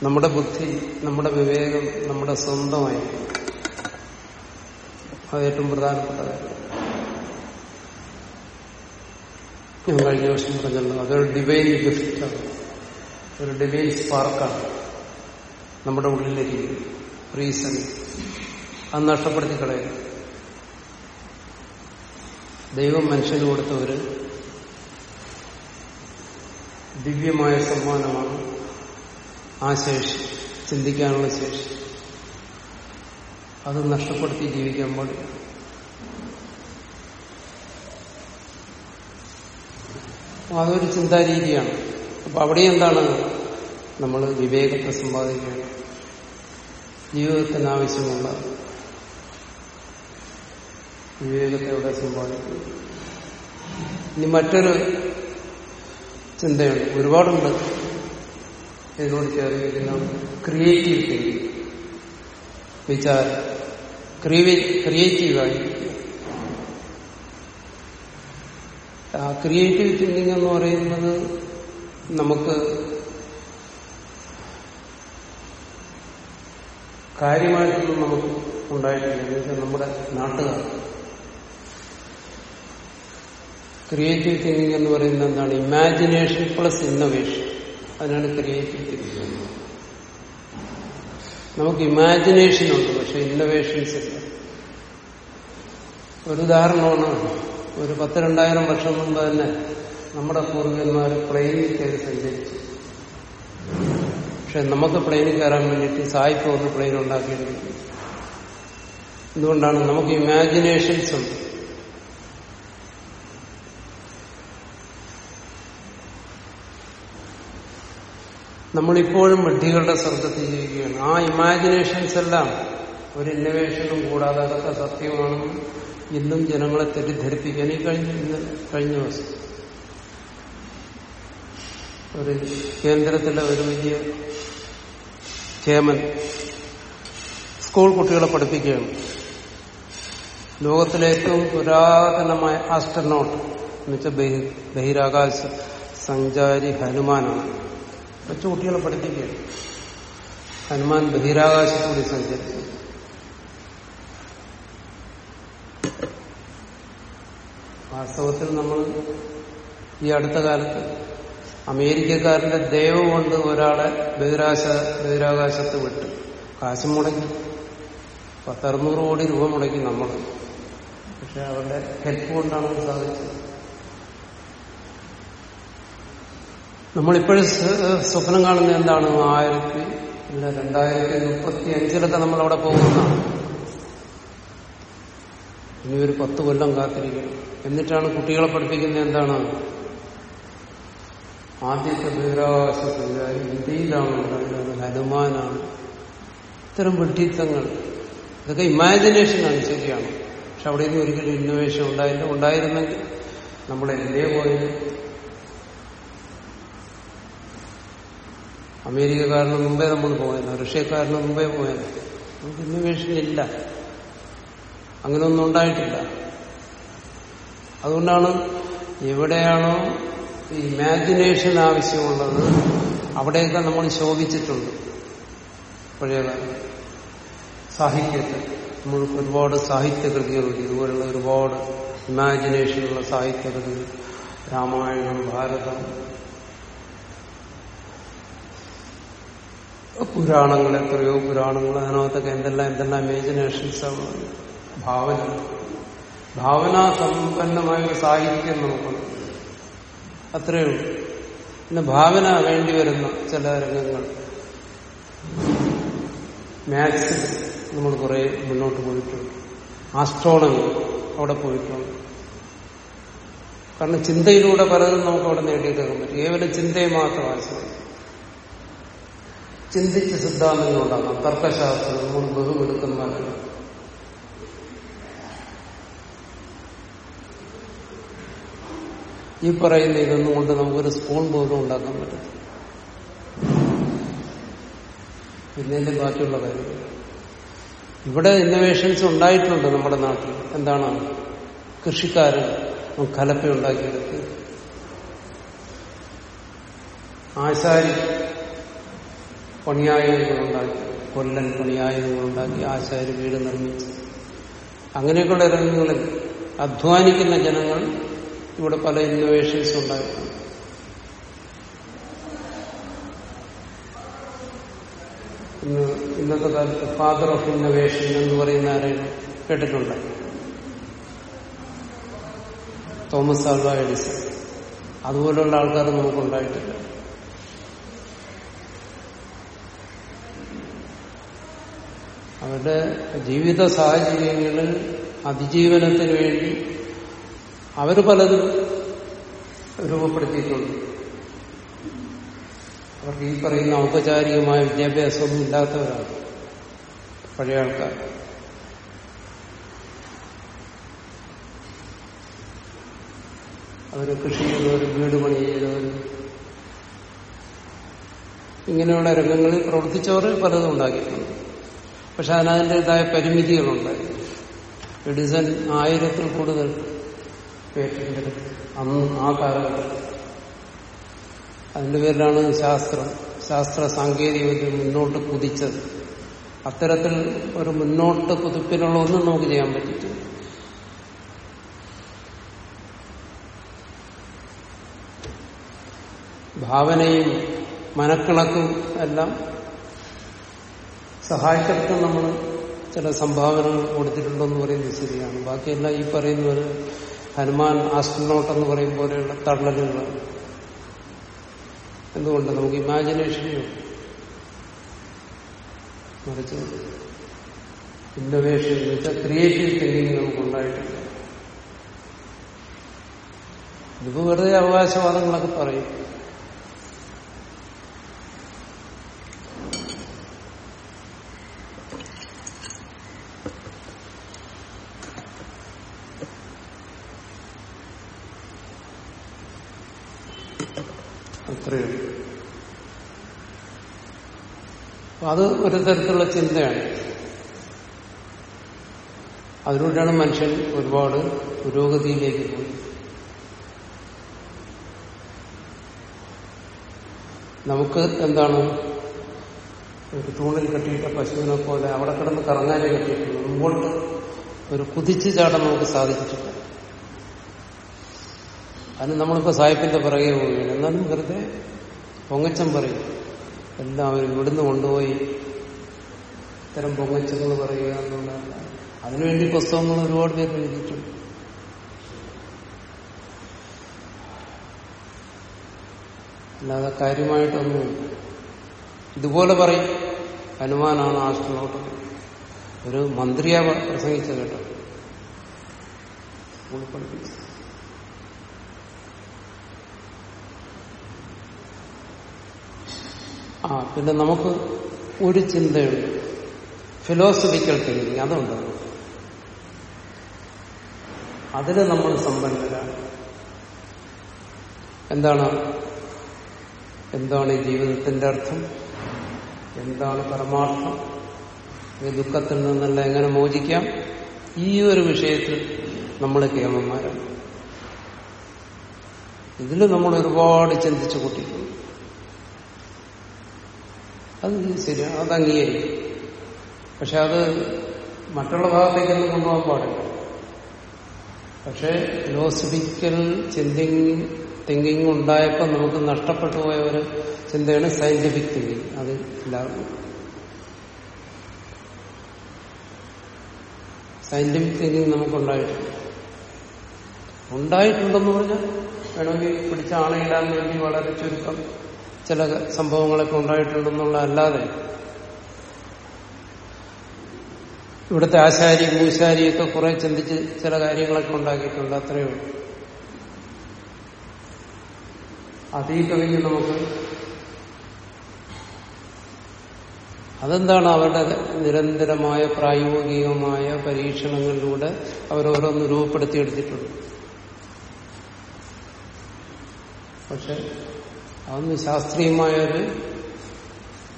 നമ്മുടെ ബുദ്ധി നമ്മുടെ വിവേകം നമ്മുടെ സ്വന്തമായി അത് ഏറ്റവും പ്രധാനപ്പെട്ട ഞാൻ കഴിഞ്ഞ വർഷം പറഞ്ഞല്ലോ അതൊരു ഡിവൈൻ ഗിഫ്റ്റാണ് ഒരു ഡിവൈൻ സ്പാർക്കാണ് നമ്മുടെ ഉള്ളിലിരിക്കും റീസൺ അത് നഷ്ടപ്പെടുത്തി കളയുക ദൈവം മനുഷ്യന് കൊടുത്ത ഒരു ദിവ്യമായ സമ്മാനമാണ് ആ ശേഷി ചിന്തിക്കാനുള്ള ശേഷി. അത് നഷ്ടപ്പെടുത്തി ജീവിക്കാൻ പാടില്ല. അതൊരു ചിന്താരീതിയാണ്. അപ്പൊ അവിടെ എന്താണ് നമ്മൾ വിവേകത്തെ സമ്പാദിക്കുകയാണ് ജീവിതത്തിന് ആവശ്യമുള്ള വിവേകത്തെ അവിടെ സമ്പാദിക്കുന്നു. ഇനി മറ്റൊരു ചിന്തയുണ്ട്. ഒരുപാടുണ്ട് ഇതിനോട് ചേർന്നിരിക്കുന്ന ക്രിയേറ്റീവ് തിങ്കിങ് വിചാരം. ക്രിയേറ്റീവായി ആ ക്രിയേറ്റീവ് തിങ്കിങ് എന്ന് പറയുന്നത് നമുക്ക് കാര്യമായിട്ടൊന്നും നമുക്ക് ഉണ്ടായിട്ടില്ല. എന്ന് വെച്ചാൽ നമ്മുടെ നാട്ടുകാർ ക്രിയേറ്റീവ് തിങ്കിങ് എന്ന് പറയുന്നത് എന്താണ്? ഇമാജിനേഷൻ പ്ലസ് ഇന്നോവേഷൻ അതിനാണ് ക്രിയേറ്റീവ് തിങ്കിങ് നമുക്ക് ഇമാജിനേഷൻ ഉണ്ട് പക്ഷെ ഇന്നോവേഷൻസ് ഇല്ല. ഒരു ഉദാഹരണമാണ് ഒരു പത്ത് രണ്ടായിരം വർഷം മുമ്പ് തന്നെ നമ്മുടെ പൂർവികന്മാർ പ്ലെയിനിൽ കയറി സഞ്ചരിച്ചു. പക്ഷെ നമുക്ക് പ്ലെയിനിൽ കയറാൻ വേണ്ടിയിട്ട് സായിപ്പ് ഒന്ന് പ്ലെയിൻ ഉണ്ടാക്കിയിട്ടുണ്ട് എന്തുകൊണ്ടാണ്? നമുക്ക് ഇമാജിനേഷൻസ് ഉണ്ട്. നമ്മളിപ്പോഴും വിഡ്ഢികളുടെ സ്വർഗത്തിൽ ജീവിക്കുകയാണ്. ആ ഇമാജിനേഷൻസ് എല്ലാം ഒരു ഇന്നവേഷനും കൂടാതെ അതൊക്കെ സത്യമാണെന്ന് ഇന്നും ജനങ്ങളെ തെറ്റിദ്ധരിപ്പിക്കാൻ ഈ കഴിഞ്ഞ കഴിഞ്ഞ ദിവസം ഒരു കേന്ദ്രത്തിലെ ഒരു വലിയ ചേമൻ സ്കൂൾ കുട്ടികളെ പഠിപ്പിക്കുകയാണ്. ലോകത്തിലെ ഏറ്റവും പുരാതനമായ ആസ്ട്രനോട്ട് എന്നുവെച്ചാൽ ബഹിരാകാശ സഞ്ചാരി ഹനുമാനാണ്. കൊച്ചു കുട്ടികളെ പഠിപ്പിക്കുകയാണ്. ഹനുമാൻ ബഹിരാകാശത്തൂടി സഞ്ചരിച്ചു. വാസ്തവത്തിൽ നമ്മൾ ഈ അടുത്ത കാലത്ത് അമേരിക്കക്കാരന്റെ ദൈവം കൊണ്ട് ഒരാളെ ബഹിരാശ ബഹിരാകാശത്ത് വിട്ടു. കാശ് മുടങ്ങി പത്തറുന്നൂറ് കോടി രൂപ മുടക്കി നമ്മൾ പക്ഷെ അവരുടെ ഹെൽപ്പ് കൊണ്ടാണ് സാധിച്ചത്. നമ്മളിപ്പോഴും സ്വപ്നം കാണുന്നത് എന്താണ്? ആയിരത്തി ഇല്ല രണ്ടായിരത്തി മുപ്പത്തി അഞ്ചിലൊക്കെ നമ്മൾ അവിടെ പോകുന്നതാണ് ഇനി ഒരു പത്ത് കൊല്ലം കാത്തിരിക്കണം. എന്നിട്ടാണ് കുട്ടികളെ പഠിപ്പിക്കുന്നത് എന്താണ്? ആദ്യത്തെ ബഹിരാകാശ സഞ്ചാരി ഇന്ത്യയിലാണ് ഉണ്ടായിരുന്നത് ഹനുമാനാണ്. ഇത്തരം വെട്ടിത്തങ്ങൾ ഇതൊക്കെ ഇമാജിനേഷനാണ് ശരിയാണ്. പക്ഷെ അവിടെ നിന്ന് ഒരിക്കലും ഇന്നോവേഷൻ ഉണ്ടായില്ല. ഉണ്ടായിരുന്നെങ്കിൽ നമ്മൾ എന്തേ അമേരിക്കക്കാരന് മുമ്പേ നമ്മൾ പോയത് റഷ്യക്കാരന് മുമ്പേ പോയത് നമുക്ക് ഇന്നോവേഷനില്ല അങ്ങനെയൊന്നും ഉണ്ടായിട്ടില്ല. അതുകൊണ്ടാണ് എവിടെയാണോ ഇമാജിനേഷൻ ആവശ്യമുള്ളത് അവിടെയൊക്കെ നമ്മൾ ശോഭിച്ചിട്ടുണ്ട്. പഴയകാലം സാഹിത്യത്തിൽ നമ്മൾക്ക് ഒരുപാട് സാഹിത്യകൃതികളുണ്ട് ഇതുപോലുള്ള ഒരുപാട് ഇമാജിനേഷനുള്ള സാഹിത്യകൃതികൾ. രാമായണം ഭാരതം പുരാണങ്ങൾ എത്രയോ പുരാണങ്ങൾ അതിനകത്തൊക്കെ എന്തെല്ലാം എന്തെല്ലാം ഇമാജിനേഷൻസ് ഭാവന. ഭാവനാ സമ്പന്നമായ ഒരു സാഹിത്യം നമുക്കുണ്ട് അത്രയേ ഉള്ളൂ. പിന്നെ ഭാവന വേണ്ടി വരുന്ന ചില രംഗങ്ങൾ. മാത്സ് നമ്മൾ കുറെ മുന്നോട്ട് പോയിട്ടുണ്ട്. ആസ്ട്രോണമി അവിടെ പോയിട്ടുണ്ട്. കാരണം ചിന്തയിലൂടെ പലതും നമുക്ക് അവിടെ നേടിയെടുക്കാൻ പറ്റും. കേവലം ചിന്തയെ മാത്രം ആശ്രയിക്കും ചിന്തിച്ച് സിദ്ധാന്തങ്ങൾ ഉണ്ടാക്കാം തർക്കശാസ്ത്രം നമ്മൾ ബഹുമെടുക്കുന്നവരാണ് ഈ പറയുന്ന ഇതൊന്നും കൊണ്ട് നമുക്കൊരു സ്പൂൺ പോലും ഉണ്ടാക്കാൻ പറ്റും പിന്നെ ബാക്കിയുള്ള കാര്യം. ഇവിടെ ഇന്നോവേഷൻസ് ഉണ്ടായിട്ടുണ്ട് നമ്മുടെ നാട്ടിൽ. എന്താണ്? കൃഷിക്കാരൻ കലപ്പ ഉണ്ടാക്കിയെടുത്ത്. ആശാരി പണിയായുധങ്ങളുണ്ടാക്കി. കൊല്ലൻ പണിയായുധങ്ങളുണ്ടാക്കി ആശാരി വീട് നിർമ്മിച്ചു. അങ്ങനെയൊക്കെയുള്ള രംഗങ്ങളിൽ അധ്വാനിക്കുന്ന ജനങ്ങൾ ഇവിടെ പല ഇന്നോവേഷൻസ് ഉണ്ടായിട്ടുണ്ട്. ഇന്ന് ഇന്നത്തെ കാലത്ത് ഫാദർ ഓഫ് ഇന്നോവേഷൻ എന്ന് പറയുന്ന ആരെയും കേട്ടിട്ടുണ്ട്? Thomas Alva Edison. അതുപോലുള്ള ആൾക്കാർ നമുക്കുണ്ടായിട്ടില്ല. അവരുടെ ജീവിത സാഹചര്യങ്ങളിൽ അതിജീവനത്തിന് വേണ്ടി അവർ പലതും രൂപപ്പെടുത്തിയിട്ടുണ്ട്. അവർക്ക് ഈ പറയുന്ന ഔപചാരികമായ വിദ്യാഭ്യാസമൊന്നും ഇല്ലാത്തവരാണ് പഴയ ആൾക്കാർ. അവർ കൃഷി ചെയ്തവർ വീട് പണി ചെയ്തവർ ഇങ്ങനെയുള്ള രംഗങ്ങളിൽ പ്രവർത്തിച്ചവർ പലതും ഉണ്ടാക്കിയിട്ടുണ്ട്. പക്ഷെ അതിനതിന്റെതായ പരിമിതികളുണ്ട്. എഡിസൺ ആയിരത്തിൽ കൂടുതൽ പേറ്റന്റ് അന്ന് ആ കാലഘട്ടത്തിൽ. അതിന്റെ പേരിലാണ് ശാസ്ത്രം. ശാസ്ത്ര സാങ്കേതിക വിദ്യ മുന്നോട്ട് കുതിച്ചത്. അത്തരത്തിൽ ഒരു മുന്നോട്ട് കുതിപ്പിനുള്ള ഒന്നും നമുക്ക് ചെയ്യാൻ പറ്റിയിട്ടില്ല. ഭാവനയും മനക്കിളക്കും എല്ലാം സഹായിച്ചിടത്ത് നമ്മൾ ചില സംഭാവനകൾ കൊടുത്തിട്ടുണ്ടെന്ന് പറയുന്നത് ശരിയാണ്. ബാക്കിയെല്ലാം ഈ പറയുന്ന ഒരു ഹനുമാൻ ആസ്ട്രോനോട്ട് എന്ന് പറയും പോലെയുള്ള തള്ളലുകളാണ് എന്തുകൊണ്ട്? നമുക്ക് ഇമാജിനേഷനെയോ മറിച്ച് ഇന്നോവേഷൻ എന്ന് വെച്ചാൽ ക്രിയേറ്റീവ് തിങ്കിങ് നമുക്ക് ഉണ്ടായിട്ടില്ല. ഇതിപ്പോ വെറുതെ അവകാശവാദങ്ങളൊക്കെ പറയും അത്രയേ ഉള്ളൂ അപ്പൊ അത് ഒരു തരത്തിലുള്ള ചിന്തയാണ്. അതിലൂടെയാണ് മനുഷ്യൻ ഒരുപാട് പുരോഗതിയിലേക്ക് പോയി നമുക്ക് എന്താണ് ഒരു തൂണിൽ കെട്ടിയിട്ട പശുവിനെ പോലെ അവിടെ കിടന്ന് കറങ്ങാനേ കെട്ടിയിട്ടുള്ളൂ മുമ്പോട്ട് ഒരു കുതിച്ചു ചാടാൻ നമുക്ക് സാധിച്ചിട്ടില്ല. അതിന് നമ്മളിപ്പോ സാഹിബിന്റെ പിറകെ പോവുകയാണ്. എന്നാലും വെറുതെ പൊങ്ങച്ചം പറയും എല്ലാവരും ഇവിടുന്ന് കൊണ്ടുപോയി ഇത്തരം പൊങ്ങച്ചങ്ങൾ പറയുക എന്നുള്ളതല്ല അതിനുവേണ്ടി പുസ്തകങ്ങൾ ഒരുപാട് പേര് എഴുതിയിട്ടുണ്ട്. അല്ലാതെ കാര്യമായിട്ടൊന്നും ഇതുപോലെ പറയും. ഹനുമാനാണ് ആസ്ട്രോണോട്ട് ഒരു മന്ത്രിയാ പ്രസംഗിച്ചത് കേട്ടോ. സ്കൂളിൽ പഠിപ്പിച്ചു ആ പിന്നെ നമുക്ക് ഒരു ചിന്തയുണ്ട്. ഫിലോസഫിക്കൽ തിങ്കിങ് അതുണ്ട്. അതിന് നമ്മൾ സമ്പന്നരാണ്. എന്താണ്? എന്താണ് ഈ ജീവിതത്തിന്റെ അർത്ഥം? എന്താണ് പരമാർത്ഥം? ഈ ദുഃഖത്തിൽ നിന്നെല്ലാം എങ്ങനെ മോചിക്കാം? ഈ ഒരു വിഷയത്തിൽ നമ്മൾ കേമന്മാരാണ്. ഇതിൽ നമ്മൾ ഒരുപാട് ചിന്തിച്ചു കൂട്ടിയിട്ടുണ്ട്. അത് ശരിയാണ് അത് അംഗീകരിക്കും. പക്ഷെ അത് മറ്റുള്ള ഭാഗത്തേക്കൊന്നും കൊണ്ടുപോകാൻ പാടില്ല. പക്ഷെ ഫിലോസഫിക്കൽ ചിന്തിങ് തിങ്കിങ് ഉണ്ടായപ്പോൾ നമുക്ക് നഷ്ടപ്പെട്ടു പോയ ഒരു ചിന്തയാണ് സയന്റിഫിക് തിങ്കിങ്. അത് ഇല്ലാതെ സയന്റിഫിക് തിങ്കിങ് നമുക്കുണ്ടായിട്ടുണ്ട്. ഉണ്ടായിട്ടുണ്ടെന്ന് പറഞ്ഞാൽ വേണമെങ്കിൽ പിടിച്ച ആണയിടാൻ വേണ്ടി വളരെ ചുരുക്കം ചില സംഭവങ്ങളൊക്കെ ഉണ്ടായിട്ടുണ്ടെന്നുള്ള അല്ലാതെ ഇവിടുത്തെ ആശാരി മൂശാരിയൊക്കെ കുറെ ചിന്തിച്ച് ചില കാര്യങ്ങളൊക്കെ ഉണ്ടാക്കിയിട്ടുണ്ട്. അത്രയേ ഉള്ളൂ. അതീ കവിഞ്ഞ് നമുക്ക് അതെന്താണ് അവരുടെ നിരന്തരമായ പ്രായോഗികമായ പരീക്ഷണങ്ങളിലൂടെ അവരോരോന്ന് രൂപപ്പെടുത്തിയെടുത്തിട്ടുണ്ട്. പക്ഷെ അതൊന്നും ശാസ്ത്രീയമായൊരു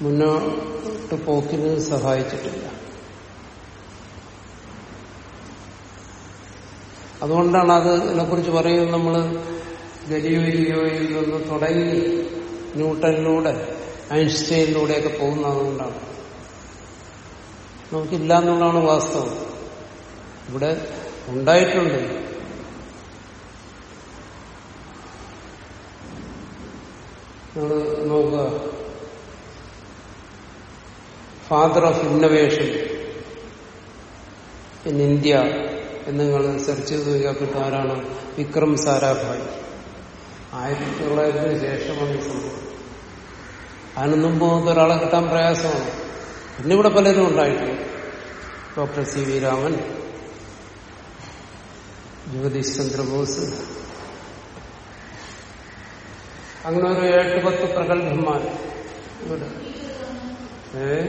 മുന്നോട്ട് പോക്കിന് സഹായിച്ചിട്ടില്ല. അതുകൊണ്ടാണ് അത് ഇതിനെക്കുറിച്ച് പറയുന്നത് നമ്മൾ ഗലിയോയിൽ നിന്ന് തുടങ്ങി ന്യൂട്ടനിലൂടെ ഐൻസ്റ്റൈനിലൂടെയൊക്കെ പോകുന്നതുകൊണ്ടാണ് നമുക്കില്ല എന്നുള്ളതാണ് വാസ്തവം. ഇവിടെ ഉണ്ടായിട്ടുണ്ട്. നമ്മൾ നോക്കുക. Father of innovation in India എന്ന് നിങ്ങൾ സെർച്ച് ചെയ്ത് നോക്കിയാൽ കിട്ടും. ആരാണ്? വിക്രം സാരാഭായ്. ആയിരത്തി തൊള്ളായിരത്തിന് ശേഷമാണ് ഈ സംഭവം. അതിനു മുമ്പ് നമുക്ക് ഒരാളെ കിട്ടാൻ പ്രയാസമാണ്. പിന്നെ ഇവിടെ പലരും ഉണ്ടായിട്ടുണ്ട്. Doctor C V Raman Jagadish Chandra Bose അങ്ങനെ ഒരു ഏട്ട് പത്ത് പ്രഗത്ഭന്മാർ ഏ?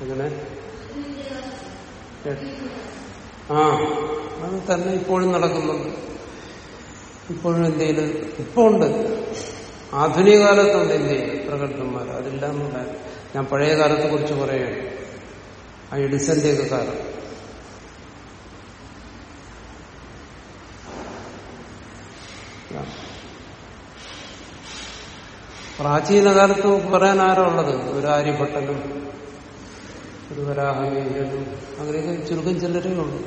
എങ്ങനെ? ആ അത് തന്നെ ഇപ്പോഴും നടക്കുന്നുണ്ട്. ഇപ്പോഴും ഇന്ത്യയിൽ ഇപ്പൊ ഉണ്ട് ആധുനിക കാലത്തുണ്ട് ഇന്ത്യയിൽ പ്രഗത്ഭന്മാർ അതില്ലാന്നുണ്ടായിരുന്നു ഞാൻ പഴയ കാലത്തെ കുറിച്ച് പറയുകയാണ്. ആ എഡിസന്റെ ഒക്കെ കാലം പ്രാചീന കാലത്ത് പറയാൻ ആരാ ഉള്ളത്? ഒരു ആര്യഭട്ടനും ഒരു വരാഹമീരനും അങ്ങനെയൊക്കെ ചുരുക്കം ചിലരേ ഉള്ളൂ.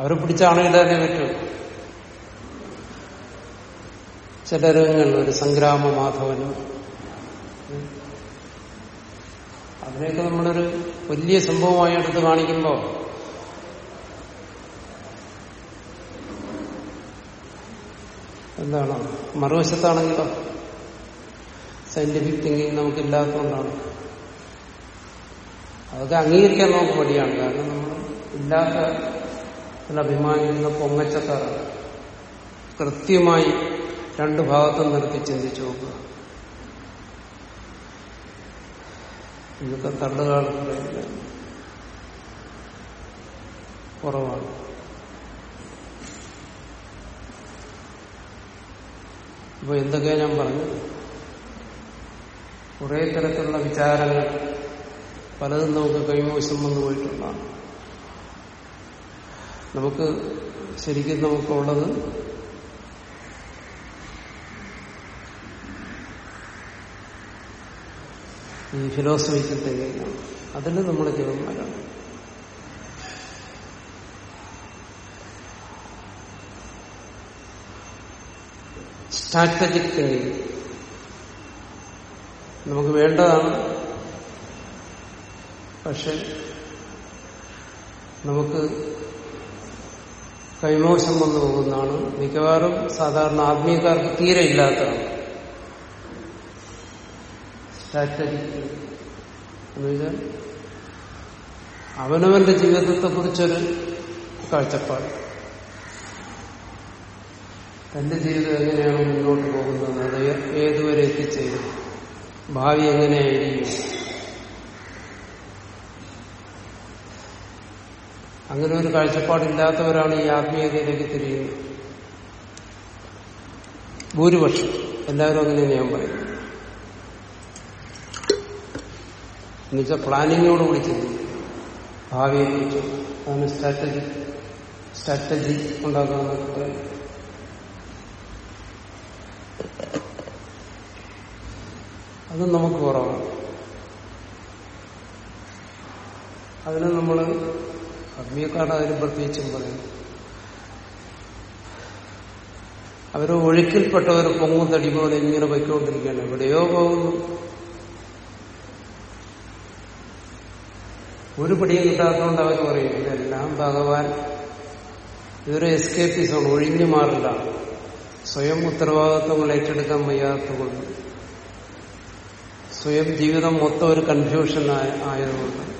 അവരെ പിടിച്ച അണയിടാനേ പറ്റും? ചില രംഗങ്ങൾ ഒരു സംഗ്രാമ മാധവനും അതിനെയൊക്കെ നമ്മളൊരു വലിയ സംഭവമായി എടുത്ത് കാണിക്കുമ്പോൾ എന്താണ്? മറുവശത്താണെങ്കിലോ? സയന്റിഫിക് തിങ്കിങ് നമുക്കില്ലാത്തതുകൊണ്ടാണ്. അതൊക്കെ അംഗീകരിക്കാൻ നമുക്ക് മടിയാണ്. കാരണം നമ്മൾ ഇല്ലാത്ത അഭിമാനിക്കുന്ന പൊങ്ങച്ചക്കാരാണ്. കൃത്യമായി രണ്ടു ഭാഗത്തും നിർത്തി ചിന്തിച്ചു നോക്കുക. ഇതൊക്കെ പറയുന്നത് കുറവാണ്. ഇപ്പൊ എന്തൊക്കെയാ ഞാൻ പറഞ്ഞത് കുറെ തരത്തിലുള്ള വിചാരങ്ങൾ പലതും നമുക്ക് കൈമോശം വന്നു പോയിട്ടുള്ളതാണ് നമുക്ക് ശരിക്കും നമുക്കുള്ളത് ഈ ഫിലോസഫിക്കൽ തിങ്കിങ്ങാണ് അതിൽ നമ്മൾ ജീവന്മാരാണ് സ്ട്രാറ്റജിക് തിങ്കിങ് നമുക്ക് വേണ്ടതാണ്. പക്ഷെ നമുക്ക് കൈമോശം വന്നു പോകുന്നതാണ്. മിക്കവാറും സാധാരണ ആത്മീയക്കാർക്ക് തീരെ ഇല്ലാത്തതാണ്. സ്ട്രാറ്റജിക് എന്നുവെച്ചാൽ അവനവന്റെ ജീവിതത്തെക്കുറിച്ചൊരു കാഴ്ചപ്പാട്. തന്റെ ജീവിതം എങ്ങനെയാണ് മുന്നോട്ട് പോകുന്നത് അത് ഏതുവരെ എത്തിച്ചേരും? ഭാവി എങ്ങനെയായിരിക്കും? അങ്ങനെ ഒരു കാഴ്ചപ്പാടില്ലാത്തവരാണ് ഈ ആത്മീയതയിലേക്ക് തിരിയുന്നത്. ഭൂരിപക്ഷം. എല്ലാവരും അങ്ങനെ ഞാൻ പറയും എന്നുവെച്ചാൽ പ്ലാനിങ്ങോട് കൂടി ഭാവിയെ കുറിച്ച് അതിന് സ്ട്രാറ്റജി സ്ട്രാറ്റജി ഉണ്ടാക്കാമെന്നൊക്കെ പറയും അത് നമുക്ക് കുറവാണ് അതിന് നമ്മൾ ആത്മീയക്കാരുടെ കാര്യം പ്രത്യേകിച്ചും പറയും. അവർ ഒഴുക്കിൽപ്പെട്ടവർ പൊങ്ങും തടി പോലെ ഇങ്ങനെ പൊയ്ക്കൊണ്ടിരിക്കുകയാണ്. എവിടെയോ പോകുന്നു. ഒരു പിടിയും കിട്ടാത്തതുകൊണ്ട് അവർ പറയും ഇതെല്ലാം ഭഗവാൻ. ഇതൊരു എസ്കേപ്പിസോൺ ഒഴിഞ്ഞു മാറില്ല. സ്വയം ഉത്തരവാദിത്വങ്ങൾ ഏറ്റെടുക്കാൻ വയ്യാത്തതുകൊണ്ട് സ്വയം ജീവിതം മൊത്തം ഒരു കൺഫ്യൂഷൻ ആയതുകൊണ്ട്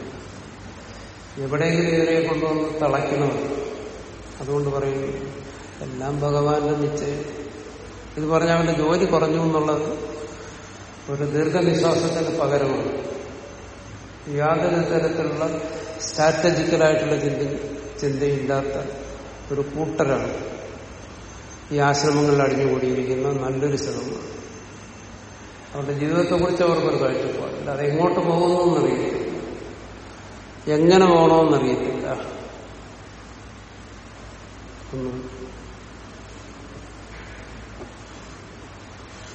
എവിടെയെങ്കിലും ഇതിനെ കൊണ്ടുവന്ന് തളയ്ക്കണം അതുകൊണ്ട് പറയുന്നു എല്ലാം ഭഗവാന്റെ നിശ്ചയം. ഇത് പറഞ്ഞ അവന്റെ ജോലി കുറഞ്ഞു എന്നുള്ളത് ഒരു ദീർഘനിശ്വാസത്തിന് പകരമാണ്. യാതൊരു തരത്തിലുള്ള സ്ട്രാറ്റജിക്കലായിട്ടുള്ള ചിന്ത ചിന്തയില്ലാത്ത ഒരു കൂട്ടരാണ്. ഈ ആശ്രമങ്ങളിൽ അടിഞ്ഞുകൂടിയിരിക്കുന്ന നല്ലൊരു ശ്രമമാണ് അവരുടെ ജീവിതത്തെക്കുറിച്ച് അവർക്കൊരു കാഴ്ചപ്പാടില്ല അത് എങ്ങോട്ട് പോകുന്നു എന്നറിയില്ല എങ്ങനെ പോകണമെന്നറിയത്തില്ല.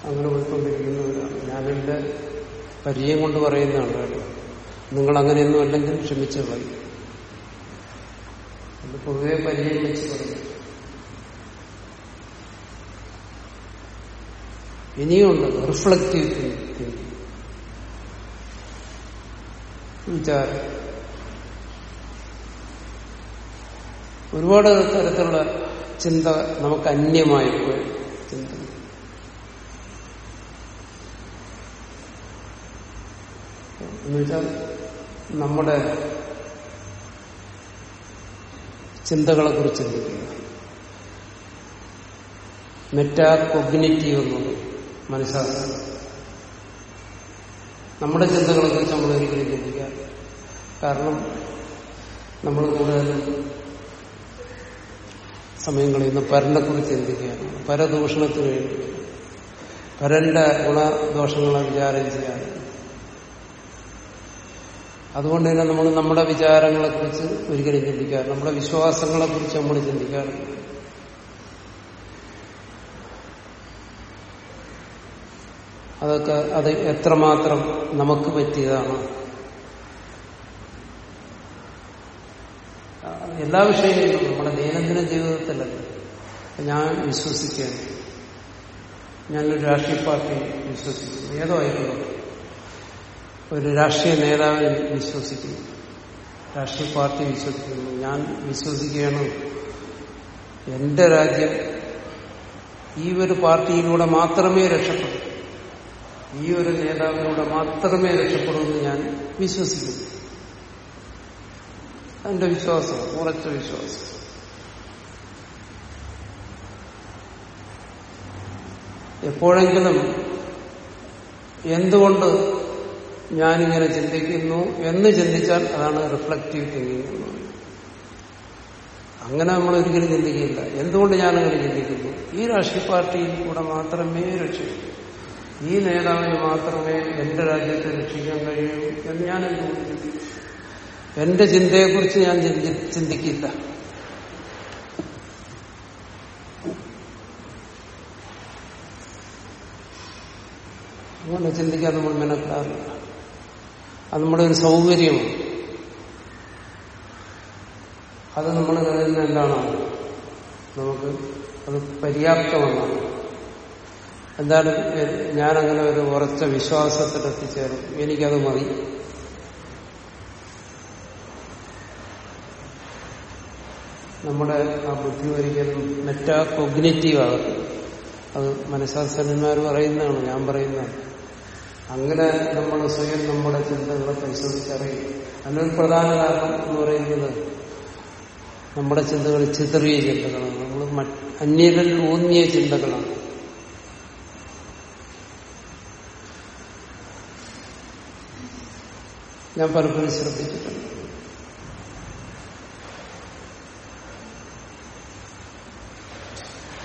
അങ്ങനെ പോയിക്കൊണ്ടിരിക്കുന്നവരാണ്. ഞാനെന്റെ പരിചയം കൊണ്ട് പറയുന്നതാണ് കേട്ടോ. നിങ്ങൾ അങ്ങനെയൊന്നും അല്ലെങ്കിൽ ക്ഷമിച്ചു മതി പൊതുവെ പരിചയം വെച്ച് പറയും. ഇനിയുണ്ട് റിഫ്ലക്റ്റീവ് തിങ്കിങ് വിചാരം. ഒരുപാട് തരത്തിലുള്ള ചിന്ത നമുക്ക് അന്യമായി പോയി. ചിന്ത എന്നുവെച്ചാൽ നമ്മുടെ ചിന്തകളെ കുറിച്ച് ചിന്തിക്കുക. മെറ്റാ കൊഗ്നിറ്റീവ് എന്നത് മനസ്സിലാക്കുക നമ്മുടെ ചിന്തകളെ കുറിച്ച് നമ്മൾ ഒരിക്കലും ചിന്തിക്കുക കാരണം നമ്മൾ കൂടുതലും സമയം നിന്ന് പരനെ കുറിച്ച് ചിന്തിക്കുകയാണ് പരദൂഷണത്തിന് വേണ്ടി പരന്റെ ഗുണദോഷങ്ങളെ വിചാരം ചെയ്യാൻ അതുകൊണ്ട് തന്നെ നമ്മൾ നമ്മുടെ വിചാരങ്ങളെ കുറിച്ച് ഒരിക്കലും ചിന്തിക്കാറ് നമ്മുടെ വിശ്വാസങ്ങളെ കുറിച്ച് നമ്മൾ ചിന്തിക്കാറില്ല. അതൊക്കെ അത് എത്രമാത്രം നമുക്ക് പറ്റിയതാണ്. എല്ലാ വിഷയങ്ങളിലും നമ്മുടെ ദൈനംദിന ജീവിതത്തിലല്ല ഞാൻ വിശ്വസിക്കുകയാണ്. ഞാനൊരു രാഷ്ട്രീയ പാർട്ടി വിശ്വസിക്കുന്നു. ഏതോ ഒരു രാഷ്ട്രീയ നേതാവിനെ വിശ്വസിക്കുന്നു. രാഷ്ട്രീയ പാർട്ടി വിശ്വസിക്കുന്നു. ഞാൻ വിശ്വസിക്കുകയാണ്. എന്റെ രാജ്യം ഈ ഒരു പാർട്ടിയിലൂടെ മാത്രമേ രക്ഷപ്പെടൂ. ഈ ഒരു നേതാവിലൂടെ മാത്രമേ രക്ഷപ്പെടൂ എന്ന് ഞാൻ വിശ്വസിക്കുന്നു. എന്റെ വിശ്വാസം ഉറച്ച വിശ്വാസം. എപ്പോഴെങ്കിലും എന്തുകൊണ്ട് ഞാനിങ്ങനെ ചിന്തിക്കുന്നു എന്ന് ചിന്തിച്ചാൽ അതാണ് റിഫ്ലക്റ്റീവ് തിങ്കിങ് എന്ന് പറയുന്നത്. അങ്ങനെ നമ്മൾ ഒരിക്കലും ചിന്തിക്കില്ല എന്തുകൊണ്ട് ഞാനങ്ങനെ ചിന്തിക്കുന്നു? ഈ രാഷ്ട്രീയ പാർട്ടിയിൽ കൂടെ മാത്രമേ രക്ഷിക്കൂ ഈ നേതാവിന് മാത്രമേ എന്റെ രാജ്യത്തെ രക്ഷിക്കാൻ കഴിയൂ എന്ന് ഞാൻ എന്റെ ചിന്തയെക്കുറിച്ച് ഞാൻ ചിന്തിക്കില്ല. അങ്ങനെ ചിന്തിക്കാൻ നമ്മൾ മെനക്കാറില്ല അത് നമ്മുടെ ഒരു സൗകര്യമാണ്. അത് നമ്മൾ കരുതുന്ന എന്താണോ നമുക്ക് അത് പര്യാപ്തമെന്നാണ് എന്തായാലും ഞാനങ്ങനെ ഒരു ഉറച്ച വിശ്വാസത്തിൽ എത്തിച്ചേരും എനിക്കത് മതി. നമ്മുടെ ആ ബുദ്ധി ഒരിക്കലും മെറ്റാ കൊഗ്നേറ്റീവ് ആകട്ടെ അത് മനഃശാസ്ത്രജ്ഞന്മാർ പറയുന്നതാണ് ഞാൻ പറയുന്നതാണ്. അങ്ങനെ നമ്മൾ സ്വയം നമ്മുടെ ചിന്തകളെ പരിശോധിച്ചറിയും അതിനൊരു പ്രധാന കാരണം എന്ന് പറയുന്നത് നമ്മുടെ ചിന്തകൾ ചിതറിയ ചിന്തകളാണ് നമ്മൾ അന്യരിൽ ഊന്നിയ ചിന്തകളാണ്. ഞാൻ പലപ്പോഴും ശ്രദ്ധിച്ചിട്ടുണ്ട്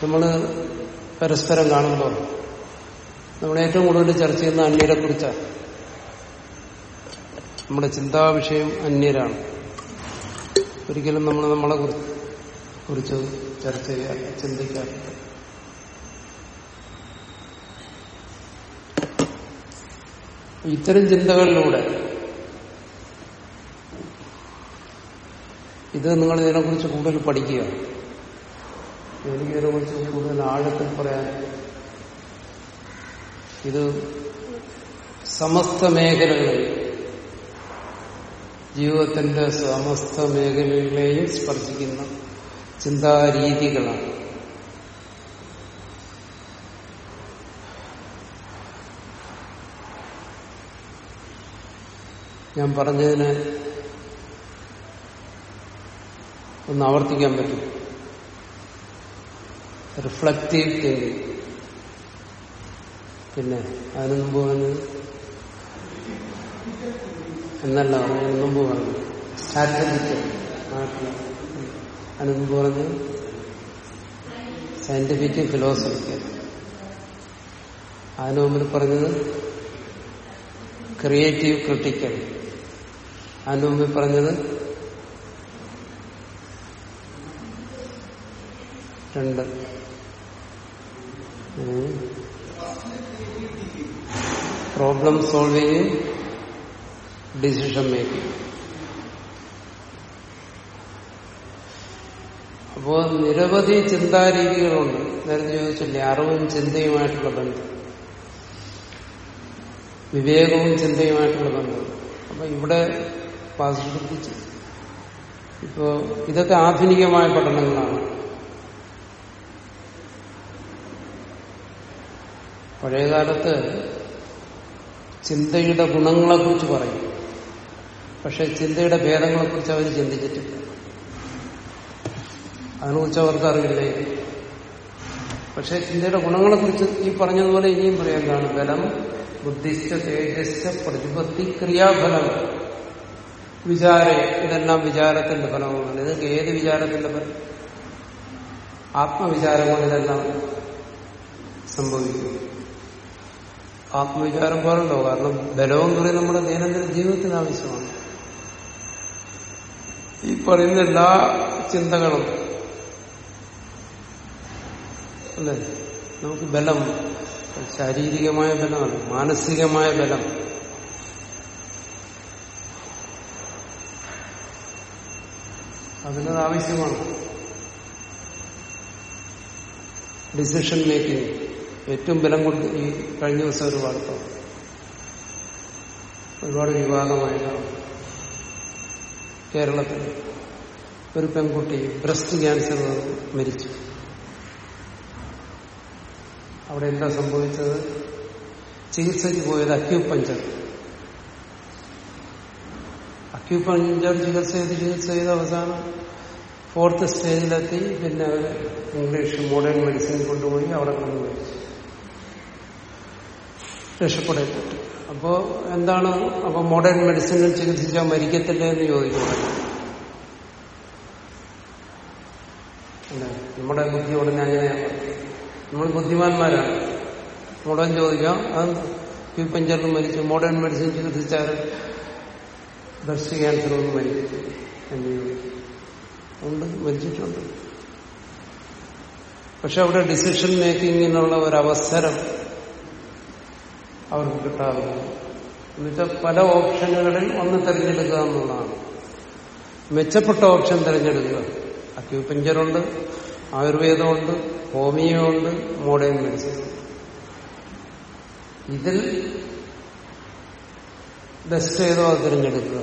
നമ്മൾ പരസ്പരം കാണുമ്പോൾ നമ്മൾ ഏറ്റവും കൂടുതൽ ചർച്ച ചെയ്യുന്ന അന്യരെ കുറിച്ചാണ്. നമ്മുടെ ചിന്താവിഷയം അന്യരാണ്. ഒരിക്കലും നമ്മൾ നമ്മളെ കുറിച്ച് ചർച്ച ചെയ്യാറില്ല ചിന്തിക്കാറില്ല ഇത്തരം ചിന്തകളിലൂടെ ഇത് നിങ്ങൾ ഇതിനെക്കുറിച്ച് കൂടുതൽ പഠിക്കുക. എനിക്ക് ഇതിനെക്കുറിച്ച് കൂടുതൽ ആഴത്തിൽ പറയാൻ ഇത് സമസ്ത മേഖലകളിൽ ജീവിതത്തിന്റെ സമസ്ത മേഖലകളെയും സ്പർശിക്കുന്ന ചിന്താരീതികളാണ്. ഞാൻ പറഞ്ഞതിന് ഒന്ന് ആവർത്തിക്കാൻ പറ്റും. റിഫ്ലക്റ്റീവ് തിങ്കിങ് പിന്നെ അതിനു മുമ്പ് പറഞ്ഞത് എന്നല്ല അതിനു മുമ്പ് പറഞ്ഞു സ്ട്രാറ്റജിക്കൽ അതിനെന്ത് പറഞ്ഞു സയന്റിഫിക് ഫിലോസഫിക്കൽ അതിനു മുമ്പിൽ പറഞ്ഞത് ക്രിയേറ്റീവ് ക്രിട്ടിക്കൽ അതിനു മുമ്പിൽ പറഞ്ഞത് രണ്ട്. പ്രോബ്ലം സോൾവിങ് ഡിസിഷൻ മേക്കിംഗ് അപ്പോ നിരവധി ചിന്താരീതികളുണ്ട്. നേരത്തെ ചോദിച്ചില്ലേ അറിവും ചിന്തയുമായിട്ടുള്ള ബന്ധം. വിവേകവും ചിന്തയുമായിട്ടുള്ള ബന്ധം. അപ്പൊ ഇവിടെ ശ്രദ്ധിച്ച്. ഇപ്പോ ഇതൊക്കെ ആധുനികമായ പഠനങ്ങളാണ്. പഴയകാലത്ത് ചിന്തയുടെ ഗുണങ്ങളെ കുറിച്ച് പറയും. പക്ഷെ ചിന്തയുടെ ഭേദങ്ങളെക്കുറിച്ച് അവർ ചിന്തിച്ചിട്ടില്ല. അതിനെക്കുറിച്ച് അവർക്ക് അറിയില്ല? പക്ഷെ ചിന്തയുടെ ഗുണങ്ങളെ കുറിച്ച് ഈ പറഞ്ഞതുപോലെ ഇനിയും പറയാനാണ് ബലം ബുദ്ധിസ്റ്റ തേജസ് പ്രതിപത്തി ക്രിയാഫലം വിചാര ഇതെല്ലാം വിചാരത്തിന്റെ ഫലമാണ് ഇതൊക്കെ ഏത് വിചാരത്തിന്റെ ഫലം? ആത്മവിചാരം ഇതെല്ലാം സംഭവിക്കും. ആത്മവിചാരം പോലുണ്ടോ? കാരണം ബലവും എന്ന് നമ്മുടെ ദൈനംദിന ജീവിതത്തിന് ആവശ്യമാണ്. ഈ പറയുന്ന എല്ലാ ചിന്തകളും അല്ലേ? നമുക്ക് ബലം ശാരീരികമായ ബലമാണ് മാനസികമായ ബലം. അതിനത് ആവശ്യമാണ്. ഡിസിഷൻ മേക്കിംഗ് ഏറ്റവും ബലം കൊടുത്ത് ഈ കഴിഞ്ഞ ദിവസം ഒരു വാർത്ത. ഒരുപാട് വിവാദമായതാണ് കേരളത്തിൽ ഒരു പെൺകുട്ടി ബ്രസ്റ്റ് ക്യാൻസർ മരിച്ചു. അവിടെ എന്താ സംഭവിച്ചത്? ചികിത്സയ്ക്ക് പോയത് അക്യൂപഞ്ചർ. അക്യൂപഞ്ചർ ചികിത്സ ചെയ്ത് ചികിത്സ ചെയ്ത് അവസാനം ഫോർത്ത് സ്റ്റേജിലെത്തി. പിന്നെ ഇംഗ്ലീഷ് മോഡേൺ മെഡിസിൻ കൊണ്ടുപോയി അവിടെ കൊണ്ടുപോയി രക്ഷപ്പെടപ്പെട്ടു അപ്പോ എന്താണ്? അപ്പൊ മോഡേൺ മെഡിസിനിൽ ചികിത്സിച്ചാൽ മരിക്കത്തില്ല എന്ന് ചോദിക്കുന്നത് നമ്മുടെ ബുദ്ധി ഉടനെ അങ്ങനെയാണ് നമ്മൾ ബുദ്ധിമാന്മാരാണ്. മോഡേൺ ചോദിക്കാം അത് ക്യൂപ്പഞ്ചറിൽ മരിച്ചു. മോഡേൺ മെഡിസിൻ ചികിത്സിച്ചാൽ ബ്രസ്റ്റ് ക്യാൻസർ ഒന്നും മരിക്കും എന്ന് ചോദിക്കും. ഉണ്ട് മരിച്ചിട്ടുണ്ട്. പക്ഷെ അവിടെ ഡിസിഷൻ മേക്കിങ്ങിനുള്ള ഒരു അവസരം അവർക്ക് കിട്ടാറുണ്ട്. എന്നുവെച്ചാൽ പല ഓപ്ഷനുകളിൽ ഒന്ന് തിരഞ്ഞെടുക്കുക എന്നുള്ളതാണ്. മെച്ചപ്പെട്ട ഓപ്ഷൻ തിരഞ്ഞെടുക്കുക. അക്യൂപഞ്ചറുണ്ട് ആയുർവേദമുണ്ട് ഹോമിയോ ഉണ്ട് മോഡേൺ മെഡിസിൻ. ഇതിൽ ബെസ്റ്റ് ഏതോ അത് തിരഞ്ഞെടുക്കുക.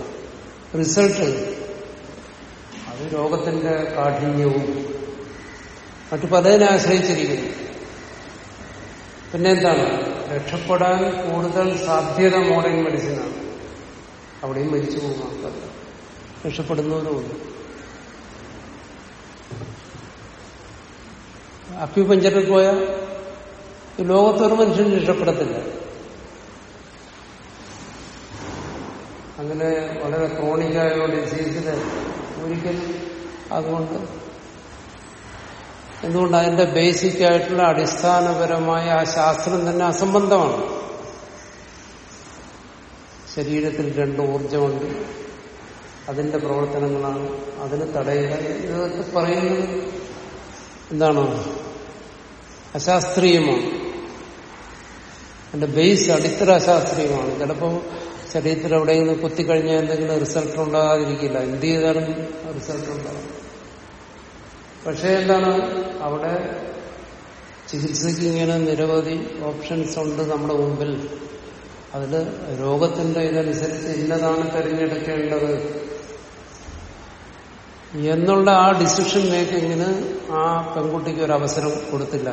റിസൾട്ട് അത് രോഗത്തിന്റെ കാഠിന്യവും മറ്റു പലതിനെ ആശ്രയിച്ചിരിക്കുന്നു. പിന്നെ എന്താണ് രക്ഷപ്പെടാൻ കൂടുതൽ സാധ്യത മോഡേൺ മെഡിസിനാണ്. അവിടെയും മരിച്ചു പോകുന്ന ആൾക്കാർ രക്ഷപ്പെടുന്നവരുമുണ്ട്. അക്യുപഞ്ചറിൽ പോയ ലോകത്തൊരു മനുഷ്യൻ രക്ഷപ്പെടത്തില്ല. അങ്ങനെ വളരെ ക്രോണിക്കായ ഡിസീസിന് ഒരിക്കലും അതുകൊണ്ട് എന്തുകൊണ്ട് അതിന്റെ ബേസിക് ആയിട്ടുള്ള അടിസ്ഥാനപരമായ ആ ശാസ്ത്രം തന്നെ അസംബന്ധമാണ്. ശരീരത്തിൽ രണ്ട് ഊർജമുണ്ട് അതിന്റെ പ്രവർത്തനങ്ങളാണ്. അതിന് തടയുക ഇതൊക്കെ പറയുന്നത് എന്താണ്? അശാസ്ത്രീയമാണ്. അതിന്റെ ബേസ് അടിത്തറ അശാസ്ത്രീയമാണ് ചിലപ്പോൾ ശരീരത്തിൽ എവിടെയെങ്കിലും കുത്തിക്കഴിഞ്ഞാൽ എന്തെങ്കിലും റിസൾട്ട് ഉണ്ടാകാതിരിക്കില്ല. എന്ത് ചെയ്താലും റിസൾട്ട് ഉണ്ടാകും. പക്ഷേ എന്താണ് അവിടെ ചികിത്സയ്ക്ക് ഇങ്ങനെ നിരവധി ഓപ്ഷൻസ് ഉണ്ട് നമ്മുടെ മുമ്പിൽ. അതിൽ രോഗത്തിന്റെ ഇതനുസരിച്ച് ഇന്നതാണ് തിരഞ്ഞെടുക്കേണ്ടത്. എന്നുള്ള ആ ഡിസിഷൻ മേക്കിങ്ങിന് ആ പെൺകുട്ടിക്ക് ഒരു അവസരം കൊടുത്തില്ല.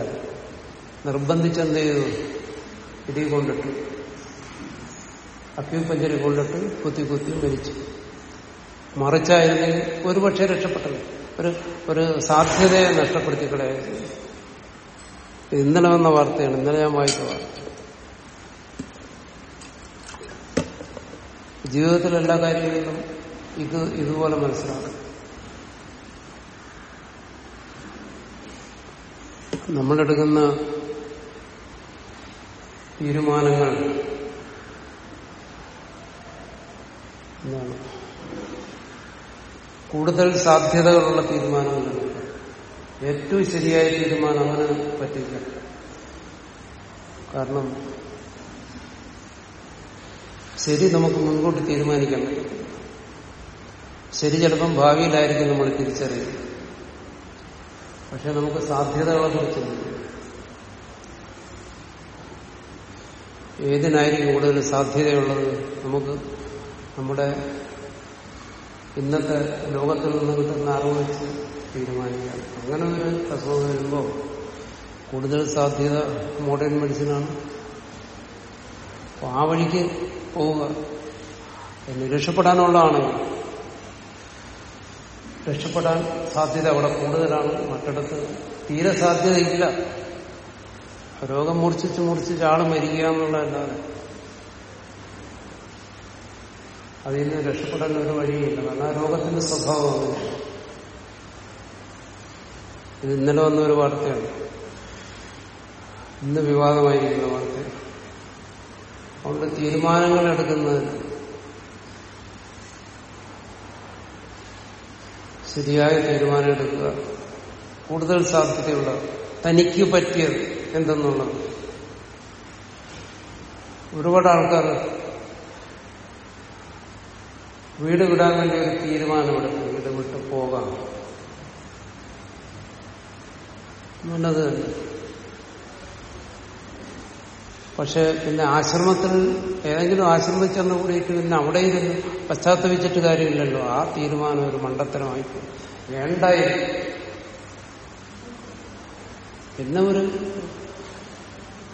നിർബന്ധിച്ചെന്ത് ചെയ്തു? ഇടി കൊണ്ടിട്ട്. അക്യൂപ്പഞ്ചരി കൊണ്ടിട്ട് കുത്തി കുത്തി മരിച്ചു. മറിച്ചായിരുന്നെങ്കിൽ ഒരുപക്ഷെ രക്ഷപ്പെട്ടത് ഒരു ഒരു സാധ്യതയെ നഷ്ടപ്പെടുത്തി കളയായിരുന്നു ഇന്നലെ വന്ന വാർത്തയാണ്. ഇന്നലെ ഞാൻ വായിച്ച വാർത്ത. ജീവിതത്തിൽ എല്ലാ കാര്യങ്ങളിലും ഇത് ഇതുപോലെ മനസ്സിലാക്കും. നമ്മളെടുക്കുന്ന തീരുമാനങ്ങൾ എന്താണ്? കൂടുതൽ സാധ്യതകളുള്ള തീരുമാനങ്ങളാണ് ഏറ്റവും ശരിയായ തീരുമാനം അങ്ങനെ പറ്റില്ല. കാരണം ശരി നമുക്ക് മുൻകൂട്ടി തീരുമാനിക്കാൻ പറ്റും. ശരി ചിലപ്പം ഭാവിയിലായിരിക്കും നമ്മൾ തിരിച്ചറിയുന്നത്. പക്ഷെ നമുക്ക് സാധ്യതകളെ കുറിച്ച് ഏതിനായിരിക്കും കൂടുതൽ സാധ്യതയുള്ളത്? നമുക്ക് നമ്മുടെ ഇന്നത്തെ ലോകത്തിൽ നിന്ന് കിട്ടുന്ന അറിവ് വെച്ച് തീരുമാനിക്കാം. അങ്ങനെ ഒരു അസുഖം വരുമ്പോൾ കൂടുതൽ സാധ്യത മോഡേൺ മെഡിസിനാണ് അപ്പൊ ആ വഴിക്ക് പോവുക. എന്നെ രക്ഷപ്പെടാനുള്ളതാണെങ്കിൽ രക്ഷപ്പെടാൻ സാധ്യത അവിടെ കൂടുതലാണ്. മറ്റിടത്ത് തീരെ സാധ്യതയില്ല. രോഗം മൂർച്ഛിച്ച് മൂർച്ഛിച്ച് ആൾ മരിക്കുക എന്നുള്ളതല്ലാതെ അതിൽ നിന്ന് രക്ഷപ്പെടാൻ ഒരു വഴിയില്ല. കാരണം ആ രോഗത്തിന്റെ സ്വഭാവം ഇത് ഇന്നലെ വന്ന ഒരു വാർത്തയാണ്. ഇന്ന് വിവാദമായിരിക്കുന്ന വാർത്ത. അതുകൊണ്ട് തീരുമാനങ്ങൾ എടുക്കുന്നതിന് ശരിയായ തീരുമാനം എടുക്കുക. കൂടുതൽ സാധ്യതയുള്ള തനിക്ക് പറ്റിയത് എന്തെന്നുള്ളത്. ഒരുപാട് ആൾക്കാർ വീട് വിടാൻ വേണ്ടി ഒരു തീരുമാനമെടുക്കും വീട് വിട്ടു പോകാം. നല്ലത് പക്ഷെ പിന്നെ ആശ്രമത്തിൽ ഏതെങ്കിലും ആശ്രമത്തിൽ ചെന്ന് കൂടിയിട്ട് പിന്നെ അവിടെ ഇരുന്ന് പശ്ചാത്തപിച്ചിട്ട് കാര്യമില്ലല്ലോ. ആ തീരുമാനം ഒരു മണ്ടത്തരമായി വേണ്ടായി പിന്നെ ഒരു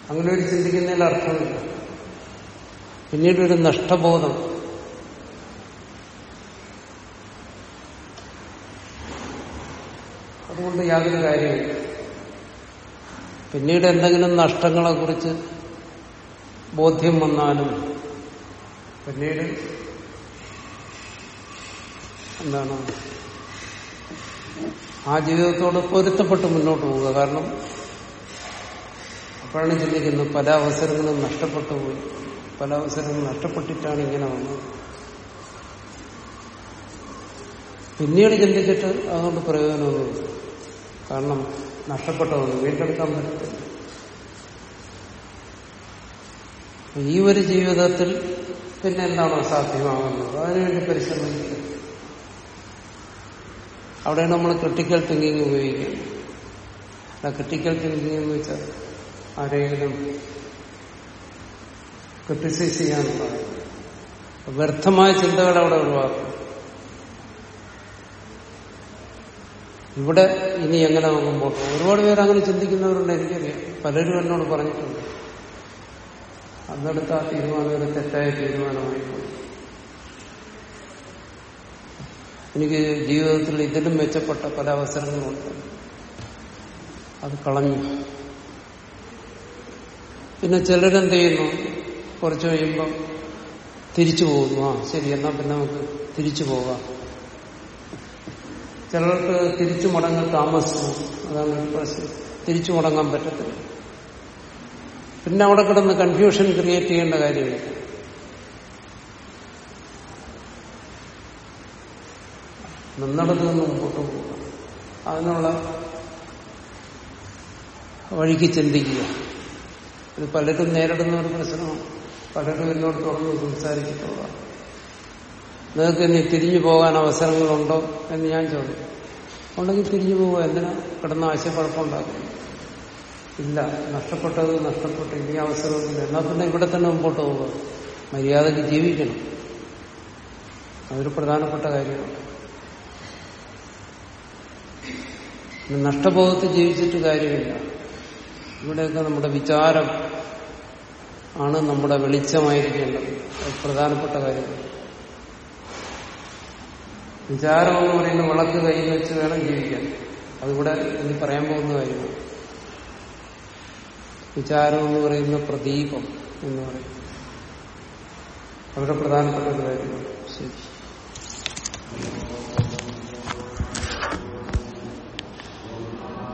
അങ്ങനെ ഒരു ചിന്തിക്കുന്നതിൽ അർത്ഥമില്ല. പിന്നീട് ഒരു നഷ്ടബോധം. അതുകൊണ്ട് യാതൊരു കാര്യമില്ല പിന്നീട് എന്തെങ്കിലും നഷ്ടങ്ങളെ കുറിച്ച് ബോധ്യം വന്നാലും പിന്നീട് എന്താണ്? ആ ജീവിതത്തോട് പൊരുത്തപ്പെട്ട് മുന്നോട്ട് പോവുക. കാരണം അപ്പോഴാണ് ചിന്തിക്കുന്നത് പല അവസരങ്ങളും നഷ്ടപ്പെട്ടു പോയി. പല അവസരങ്ങളും നഷ്ടപ്പെട്ടിട്ടാണ് ഇങ്ങനെ വന്നത്. പിന്നീട് ചിന്തിച്ചിട്ട് അതുകൊണ്ട് പ്രയോജനമൊന്നുമില്ല. കാരണം നഷ്ടപ്പെട്ടതൊന്നും വീണ്ടെടുക്കാൻ പറ്റത്തില്ല. ഈ ഒരു ജീവിതത്തിൽ പിന്നെ എന്താണോ സാധ്യമാകുന്നത് അതിനുവേണ്ടി പരിശ്രമിക്കുക. അവിടെ നമ്മൾ ക്രിട്ടിക്കൽ തിങ്കിങ് ഉപയോഗിക്കുന്നത് ആ ക്രിട്ടിക്കൽ തിങ്കിങ് എന്ന് വെച്ചാൽ ആരെങ്കിലും ക്രിട്ടിസൈസ് ചെയ്യാനുള്ളത് വ്യർത്ഥമായ ചിന്തകൾ അവിടെ ഒഴിവാക്കും ഇവിടെ ഇനി എങ്ങനെ മുമ്പോട്ട്? ഒരുപാട് പേര് അങ്ങനെ ചിന്തിക്കുന്നവരുണ്ട് എനിക്കറിയാം. പലരും എന്നോട് പറഞ്ഞിട്ടുണ്ട്. അന്നെടുത്ത ആ തീരുമാനം ഒരു തെറ്റായ തീരുമാനമായി പോയി. എനിക്ക് ജീവിതത്തിൽ ഇതിലും മെച്ചപ്പെട്ട പല അവസരങ്ങളുണ്ട്. അത് കളഞ്ഞു. പിന്നെ ചിലരെന്ത് ചെയ്യുന്നു? കുറച്ച് കഴിയുമ്പം തിരിച്ചു പോകുന്നു. ആ ശരി എന്നാ പിന്നെ നമുക്ക് തിരിച്ചു പോകാം. ചിലർക്ക് തിരിച്ചു മടങ്ങാൻ താമസിച്ചു. അതാണ് പ്രശ്നം. തിരിച്ചു മടങ്ങാൻ പറ്റത്തില്ല. പിന്നെ അവിടെ കിടന്ന് കൺഫ്യൂഷൻ ക്രിയേറ്റ് ചെയ്യേണ്ട കാര്യമില്ല. നിന്നിടത്ത് നിന്ന് മുമ്പോട്ട് പോകുക അതിനുള്ള വഴിക്ക് ചിന്തിക്കുക. ഇത് പലരും നേരിടുന്ന ഒരു പ്രശ്നമാണ്. പലരും എന്നോട് തുറന്ന് സംസാരിച്ചിട്ടുള്ള നിങ്ങൾക്ക് ഇനി തിരിഞ്ഞു പോകാൻ അവസരങ്ങളുണ്ടോ എന്ന് ഞാൻ ചോദിക്കും. ഉണ്ടെങ്കിൽ തിരിഞ്ഞു പോകുക എന്തിനാ കിടന്ന ആശയക്കുഴപ്പമുണ്ടാക്കുന്നു ഇല്ല. നഷ്ടപ്പെട്ടത് നഷ്ടപ്പെട്ടു. ഇനി അവസരമൊന്നുമില്ല. എന്നാൽ പിന്നെ ഇവിടെ തന്നെ മുമ്പോട്ട് പോവുക. മര്യാദയ്ക്ക് ജീവിക്കണം. അതൊരു പ്രധാനപ്പെട്ട കാര്യമാണ്. നഷ്ടബോധത്തിൽ ജീവിച്ചിട്ട് കാര്യമില്ല. ഇവിടെയൊക്കെ നമ്മുടെ വിചാരം ആണ് നമ്മുടെ വെളിച്ചമായിരിക്കേണ്ടത്. പ്രധാനപ്പെട്ട കാര്യമാണ്. വിചാരം എന്ന് പറയുന്നത് വിളക്ക് കയ്യിൽ വെച്ച് വേണം ജീവിക്കാൻ. അതിവിടെ ഇനി പറയാൻ പോകുന്ന കാര്യമാണ്. വിചാരം എന്ന് പറയുന്ന പ്രദീപം എന്ന് പറയും അവരുടെ പ്രധാനപ്പെട്ട ഒരു കാര്യമാണ്. ശരി.